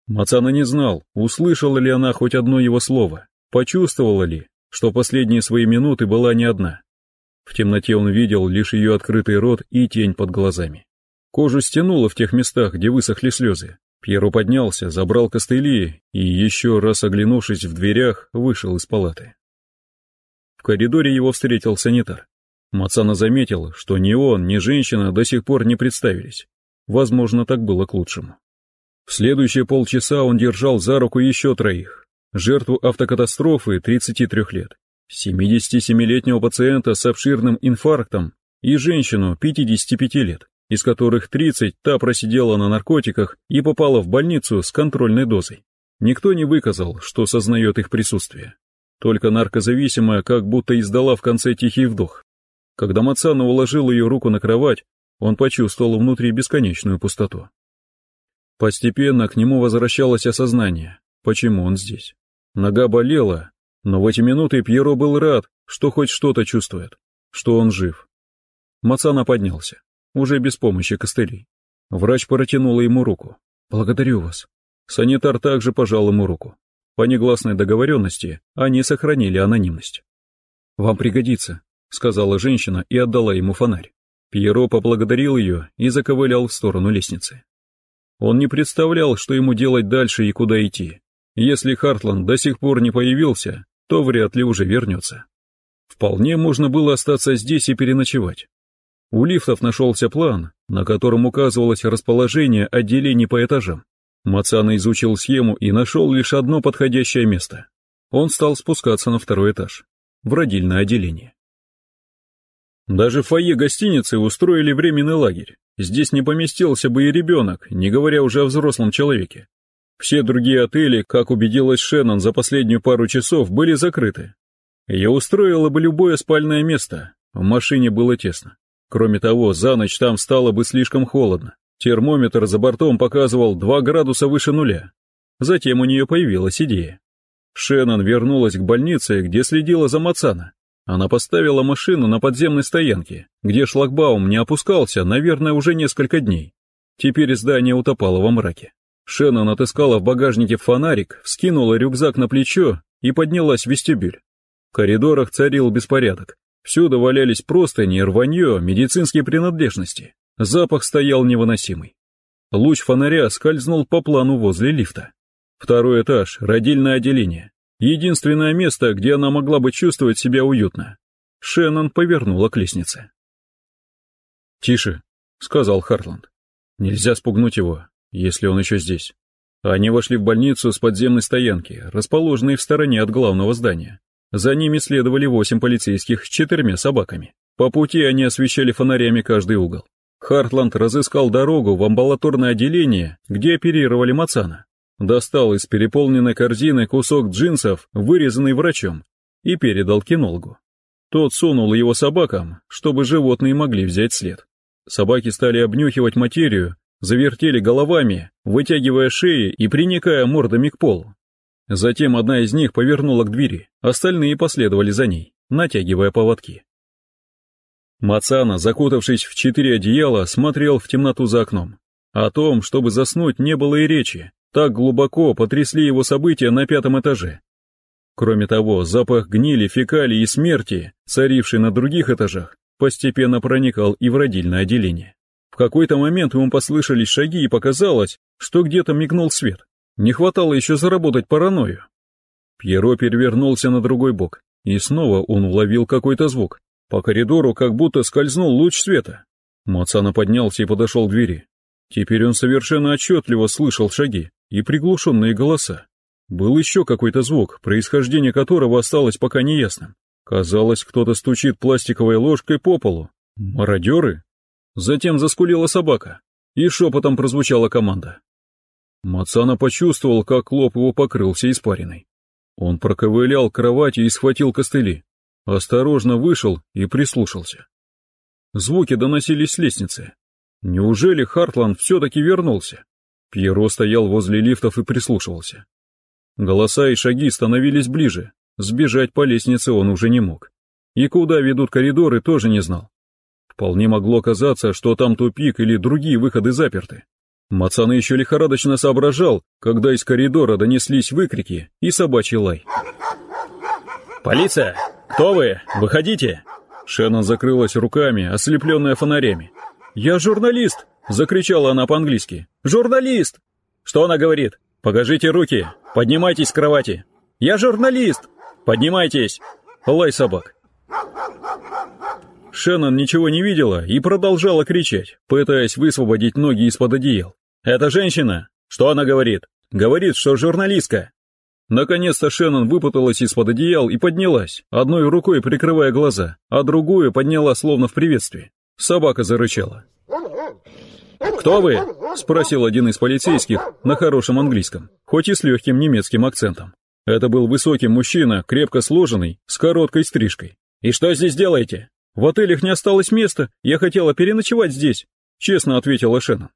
A: Мацана не знал, услышала ли она хоть одно его слово, почувствовала ли, что последние свои минуты была не одна. В темноте он видел лишь ее открытый рот и тень под глазами. Кожу стянуло в тех местах, где высохли слезы. Пьеро поднялся, забрал костыли и, еще раз оглянувшись в дверях, вышел из палаты. В коридоре его встретил санитар. Мацана заметил, что ни он, ни женщина до сих пор не представились. Возможно, так было к лучшему. В следующие полчаса он держал за руку еще троих. Жертву автокатастрофы 33 лет, 77-летнего пациента с обширным инфарктом и женщину 55 лет, из которых 30 та просидела на наркотиках и попала в больницу с контрольной дозой. Никто не выказал, что сознает их присутствие. Только наркозависимая как будто издала в конце тихий вдох. Когда Мацана уложил ее руку на кровать, он почувствовал внутри бесконечную пустоту. Постепенно к нему возвращалось осознание, почему он здесь. Нога болела, но в эти минуты Пьеро был рад, что хоть что-то чувствует, что он жив. Мацана поднялся, уже без помощи костылей. Врач протянула ему руку. «Благодарю вас». Санитар также пожал ему руку. По негласной договоренности они сохранили анонимность. «Вам пригодится», — сказала женщина и отдала ему фонарь. Пьеро поблагодарил ее и заковылял в сторону лестницы. Он не представлял, что ему делать дальше и куда идти. Если Хартланд до сих пор не появился, то вряд ли уже вернется. Вполне можно было остаться здесь и переночевать. У лифтов нашелся план, на котором указывалось расположение отделений по этажам. Мацана изучил схему и нашел лишь одно подходящее место. Он стал спускаться на второй этаж, в родильное отделение. Даже в фойе гостиницы устроили временный лагерь. Здесь не поместился бы и ребенок, не говоря уже о взрослом человеке. Все другие отели, как убедилась Шеннон за последнюю пару часов, были закрыты. Ее устроило бы любое спальное место, в машине было тесно. Кроме того, за ночь там стало бы слишком холодно. Термометр за бортом показывал 2 градуса выше нуля. Затем у нее появилась идея. Шеннон вернулась к больнице, где следила за Мацана. Она поставила машину на подземной стоянке, где шлагбаум не опускался, наверное, уже несколько дней. Теперь здание утопало во мраке. Шеннон отыскала в багажнике фонарик, вскинула рюкзак на плечо и поднялась в вестибюль. В коридорах царил беспорядок. Всюду валялись простыни, рванье, медицинские принадлежности. Запах стоял невыносимый. Луч фонаря скользнул по плану возле лифта. Второй этаж, родильное отделение. Единственное место, где она могла бы чувствовать себя уютно. Шеннон повернула к лестнице. «Тише», — сказал Хартланд. «Нельзя спугнуть его, если он еще здесь». Они вошли в больницу с подземной стоянки, расположенной в стороне от главного здания. За ними следовали восемь полицейских с четырьмя собаками. По пути они освещали фонарями каждый угол. Хартланд разыскал дорогу в амбулаторное отделение, где оперировали Мацана. Достал из переполненной корзины кусок джинсов, вырезанный врачом, и передал кинологу. Тот сунул его собакам, чтобы животные могли взять след. Собаки стали обнюхивать материю, завертели головами, вытягивая шеи и приникая мордами к полу. Затем одна из них повернула к двери, остальные последовали за ней, натягивая поводки. Мацана, закутавшись в четыре одеяла, смотрел в темноту за окном. О том, чтобы заснуть, не было и речи, так глубоко потрясли его события на пятом этаже. Кроме того, запах гнили, фекалий и смерти, царивший на других этажах, постепенно проникал и в родильное отделение. В какой-то момент ему послышались шаги и показалось, что где-то мигнул свет. Не хватало еще заработать паранойю. Пьеро перевернулся на другой бок, и снова он уловил какой-то звук. По коридору как будто скользнул луч света. Мацана поднялся и подошел к двери. Теперь он совершенно отчетливо слышал шаги и приглушенные голоса. Был еще какой-то звук, происхождение которого осталось пока неясным. Казалось, кто-то стучит пластиковой ложкой по полу. Мародеры? Затем заскулила собака, и шепотом прозвучала команда. Мацана почувствовал, как лоб его покрылся испариной. Он проковылял к кровати и схватил костыли. Осторожно вышел и прислушался. Звуки доносились с лестницы. Неужели Хартланд все-таки вернулся? Пьеро стоял возле лифтов и прислушивался. Голоса и шаги становились ближе, сбежать по лестнице он уже не мог. И куда ведут коридоры, тоже не знал. Вполне могло казаться, что там тупик или другие выходы заперты. Мацана еще лихорадочно соображал, когда из коридора донеслись выкрики и собачий лай.
B: «Полиция! Кто вы? Выходите!»
A: Шеннон закрылась руками, ослепленная фонарями. «Я журналист!» — закричала она по-английски. «Журналист!»
B: «Что она говорит? Покажите руки! Поднимайтесь с кровати!» «Я журналист! Поднимайтесь!»
A: Лай собак. Шеннон ничего не видела и продолжала кричать, пытаясь высвободить ноги из-под одеял.
B: «Это женщина! Что она говорит?» «Говорит, что журналистка!»
A: Наконец-то Шеннон выпуталась из-под одеял и поднялась, одной рукой прикрывая глаза, а другую подняла словно в приветствии. Собака зарычала.
B: «Кто вы?»
A: — спросил один из полицейских на хорошем английском, хоть и с легким немецким акцентом. Это был высокий мужчина, крепко сложенный, с короткой стрижкой.
B: «И что здесь делаете?»
A: «В отелях не осталось места, я хотела переночевать здесь», — честно ответила Шеннон.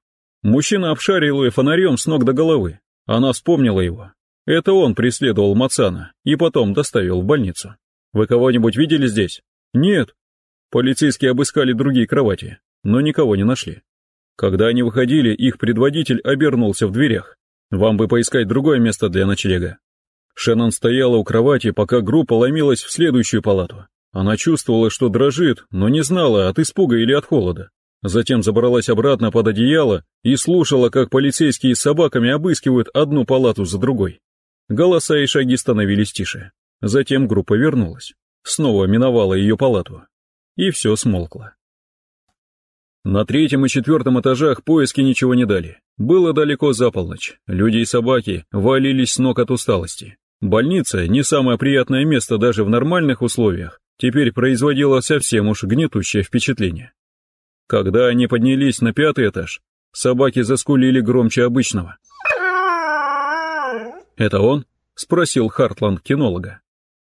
A: Мужчина обшарил ее фонарем с ног до головы. Она вспомнила его. Это он преследовал Мацана и потом доставил в больницу. «Вы кого-нибудь видели здесь?» «Нет». Полицейские обыскали другие кровати, но никого не нашли. Когда они выходили, их предводитель обернулся в дверях. «Вам бы поискать другое место для ночлега». Шеннон стояла у кровати, пока группа ломилась в следующую палату. Она чувствовала, что дрожит, но не знала, от испуга или от холода. Затем забралась обратно под одеяло и слушала, как полицейские с собаками обыскивают одну палату за другой. Голоса и шаги становились тише. Затем группа вернулась. Снова миновала ее палату. И все смолкло. На третьем и четвертом этажах поиски ничего не дали. Было далеко за полночь. Люди и собаки валились с ног от усталости. Больница, не самое приятное место даже в нормальных условиях, теперь производила совсем уж гнетущее впечатление. Когда они поднялись на пятый этаж, собаки заскулили громче обычного. «Это он?» — спросил Хартланд кинолога.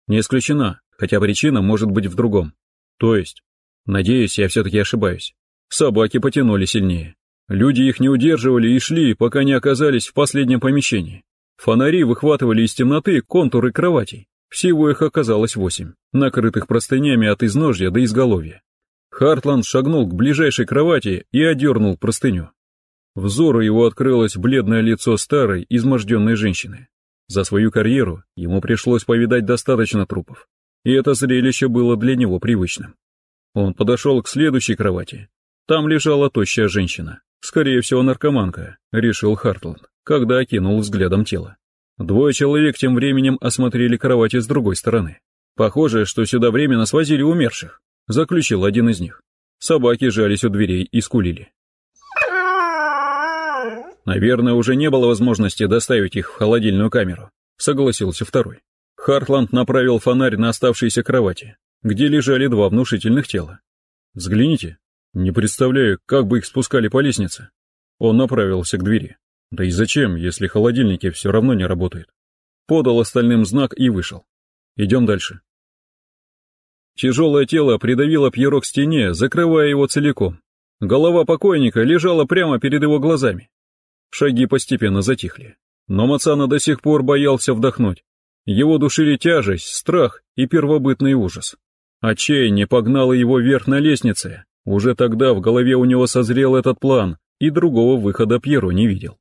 A: «Не исключена, хотя причина может быть в другом. То есть, надеюсь, я все-таки ошибаюсь. Собаки потянули сильнее. Люди их не удерживали и шли, пока не оказались в последнем помещении. Фонари выхватывали из темноты контуры кроватей. Всего их оказалось восемь, накрытых простынями от изножья до изголовья. Хартланд шагнул к ближайшей кровати и одернул простыню. Взору его открылось бледное лицо старой, изможденной женщины. За свою карьеру ему пришлось повидать достаточно трупов, и это зрелище было для него привычным. Он подошел к следующей кровати. Там лежала тощая женщина, скорее всего наркоманка, решил Хартланд, когда окинул взглядом тело. Двое человек тем временем осмотрели кровати с другой стороны. Похоже, что сюда временно свозили умерших, заключил один из них. Собаки жались у дверей и скулили. Наверное, уже не было возможности доставить их в холодильную камеру, согласился второй. Хартланд направил фонарь на оставшиеся кровати, где лежали два внушительных тела. Взгляните. Не представляю, как бы их спускали по лестнице. Он направился к двери. Да и зачем, если холодильники все равно не работают? Подал остальным знак и вышел. Идем дальше. Тяжелое тело придавило Пьеро к стене, закрывая его целиком. Голова покойника лежала прямо перед его глазами. Шаги постепенно затихли. Но Мацана до сих пор боялся вдохнуть. Его душили тяжесть, страх и первобытный ужас. Отчаяние погнало его вверх на лестнице. Уже тогда в голове у него созрел этот план, и другого выхода Пьеро не видел.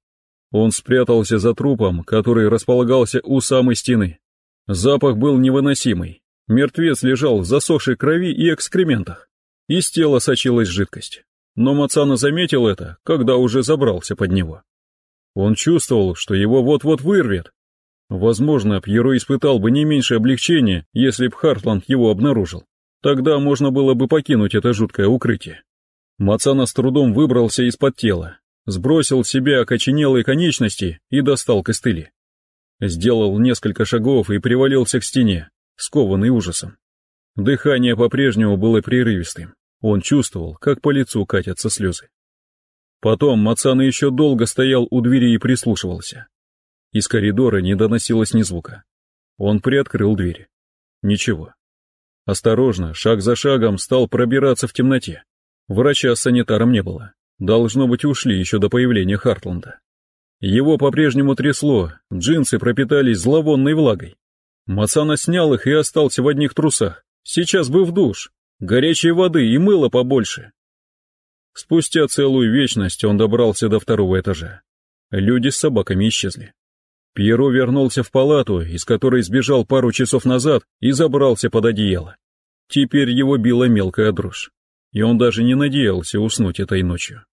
A: Он спрятался за трупом, который располагался у самой стены. Запах был невыносимый. Мертвец лежал в засохшей крови и экскрементах. Из тела сочилась жидкость. Но Мацана заметил это, когда уже забрался под него. Он чувствовал, что его вот-вот вырвет. Возможно, Пьеро испытал бы не меньшее облегчение, если б Хартланд его обнаружил. Тогда можно было бы покинуть это жуткое укрытие. Мацана с трудом выбрался из-под тела, сбросил с себя окоченелые конечности и достал костыли. Сделал несколько шагов и привалился к стене, скованный ужасом. Дыхание по-прежнему было прерывистым. Он чувствовал, как по лицу катятся слезы. Потом Мацана еще долго стоял у двери и прислушивался. Из коридора не доносилось ни звука. Он приоткрыл дверь. Ничего. Осторожно, шаг за шагом стал пробираться в темноте. Врача с санитаром не было. Должно быть, ушли еще до появления Хартланда. Его по-прежнему трясло, джинсы пропитались зловонной влагой. Мацана снял их и остался в одних трусах. Сейчас бы в душ. Горячей воды и мыла побольше. Спустя целую вечность он добрался до второго этажа. Люди с собаками исчезли. Пьеро вернулся в палату, из которой сбежал пару часов назад и забрался под одеяло. Теперь его била мелкая дрожь, и он даже не надеялся уснуть этой ночью.